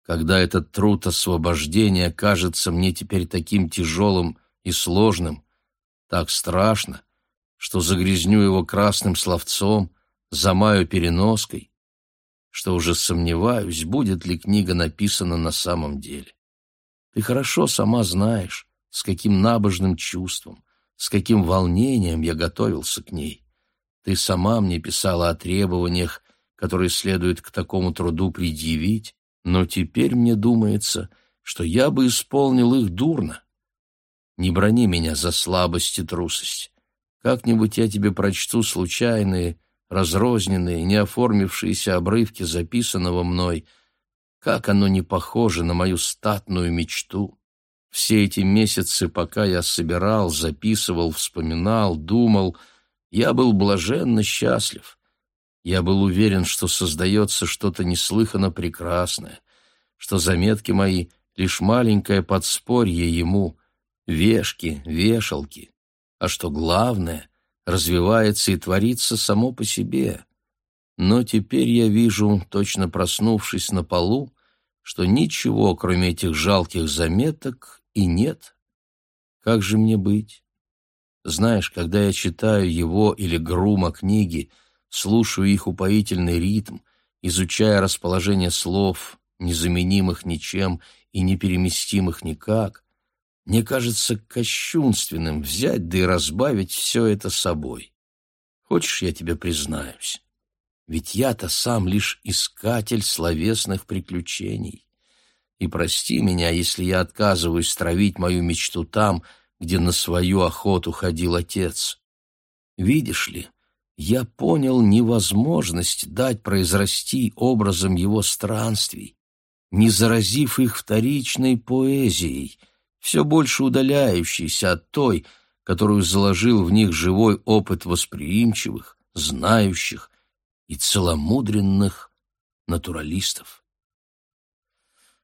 Когда этот труд освобождения кажется мне теперь таким тяжелым и сложным, так страшно, что загрязню его красным словцом, замаю переноской, что уже сомневаюсь, будет ли книга написана на самом деле. Ты хорошо сама знаешь, с каким набожным чувством, с каким волнением я готовился к ней. Ты сама мне писала о требованиях, которые следует к такому труду предъявить, но теперь мне думается, что я бы исполнил их дурно. Не брони меня за слабость и трусость. Как-нибудь я тебе прочту случайные, разрозненные, не оформившиеся обрывки записанного мной. Как оно не похоже на мою статную мечту. Все эти месяцы, пока я собирал, записывал, вспоминал, думал, я был блаженно счастлив. Я был уверен, что создается что-то неслыханно прекрасное, что заметки мои — лишь маленькое подспорье ему, вешки, вешалки. А что главное, развивается и творится само по себе. Но теперь я вижу, точно проснувшись на полу, что ничего, кроме этих жалких заметок, и нет. Как же мне быть? Знаешь, когда я читаю его или Грума книги, слушаю их упоительный ритм, изучая расположение слов, незаменимых ничем и непереместимых никак, мне кажется кощунственным взять да и разбавить все это собой. Хочешь, я тебе признаюсь? Ведь я-то сам лишь искатель словесных приключений. И прости меня, если я отказываюсь травить мою мечту там, где на свою охоту ходил отец. Видишь ли, я понял невозможность дать произрасти образом его странствий, не заразив их вторичной поэзией, все больше удаляющейся от той, которую заложил в них живой опыт восприимчивых, знающих и целомудренных натуралистов.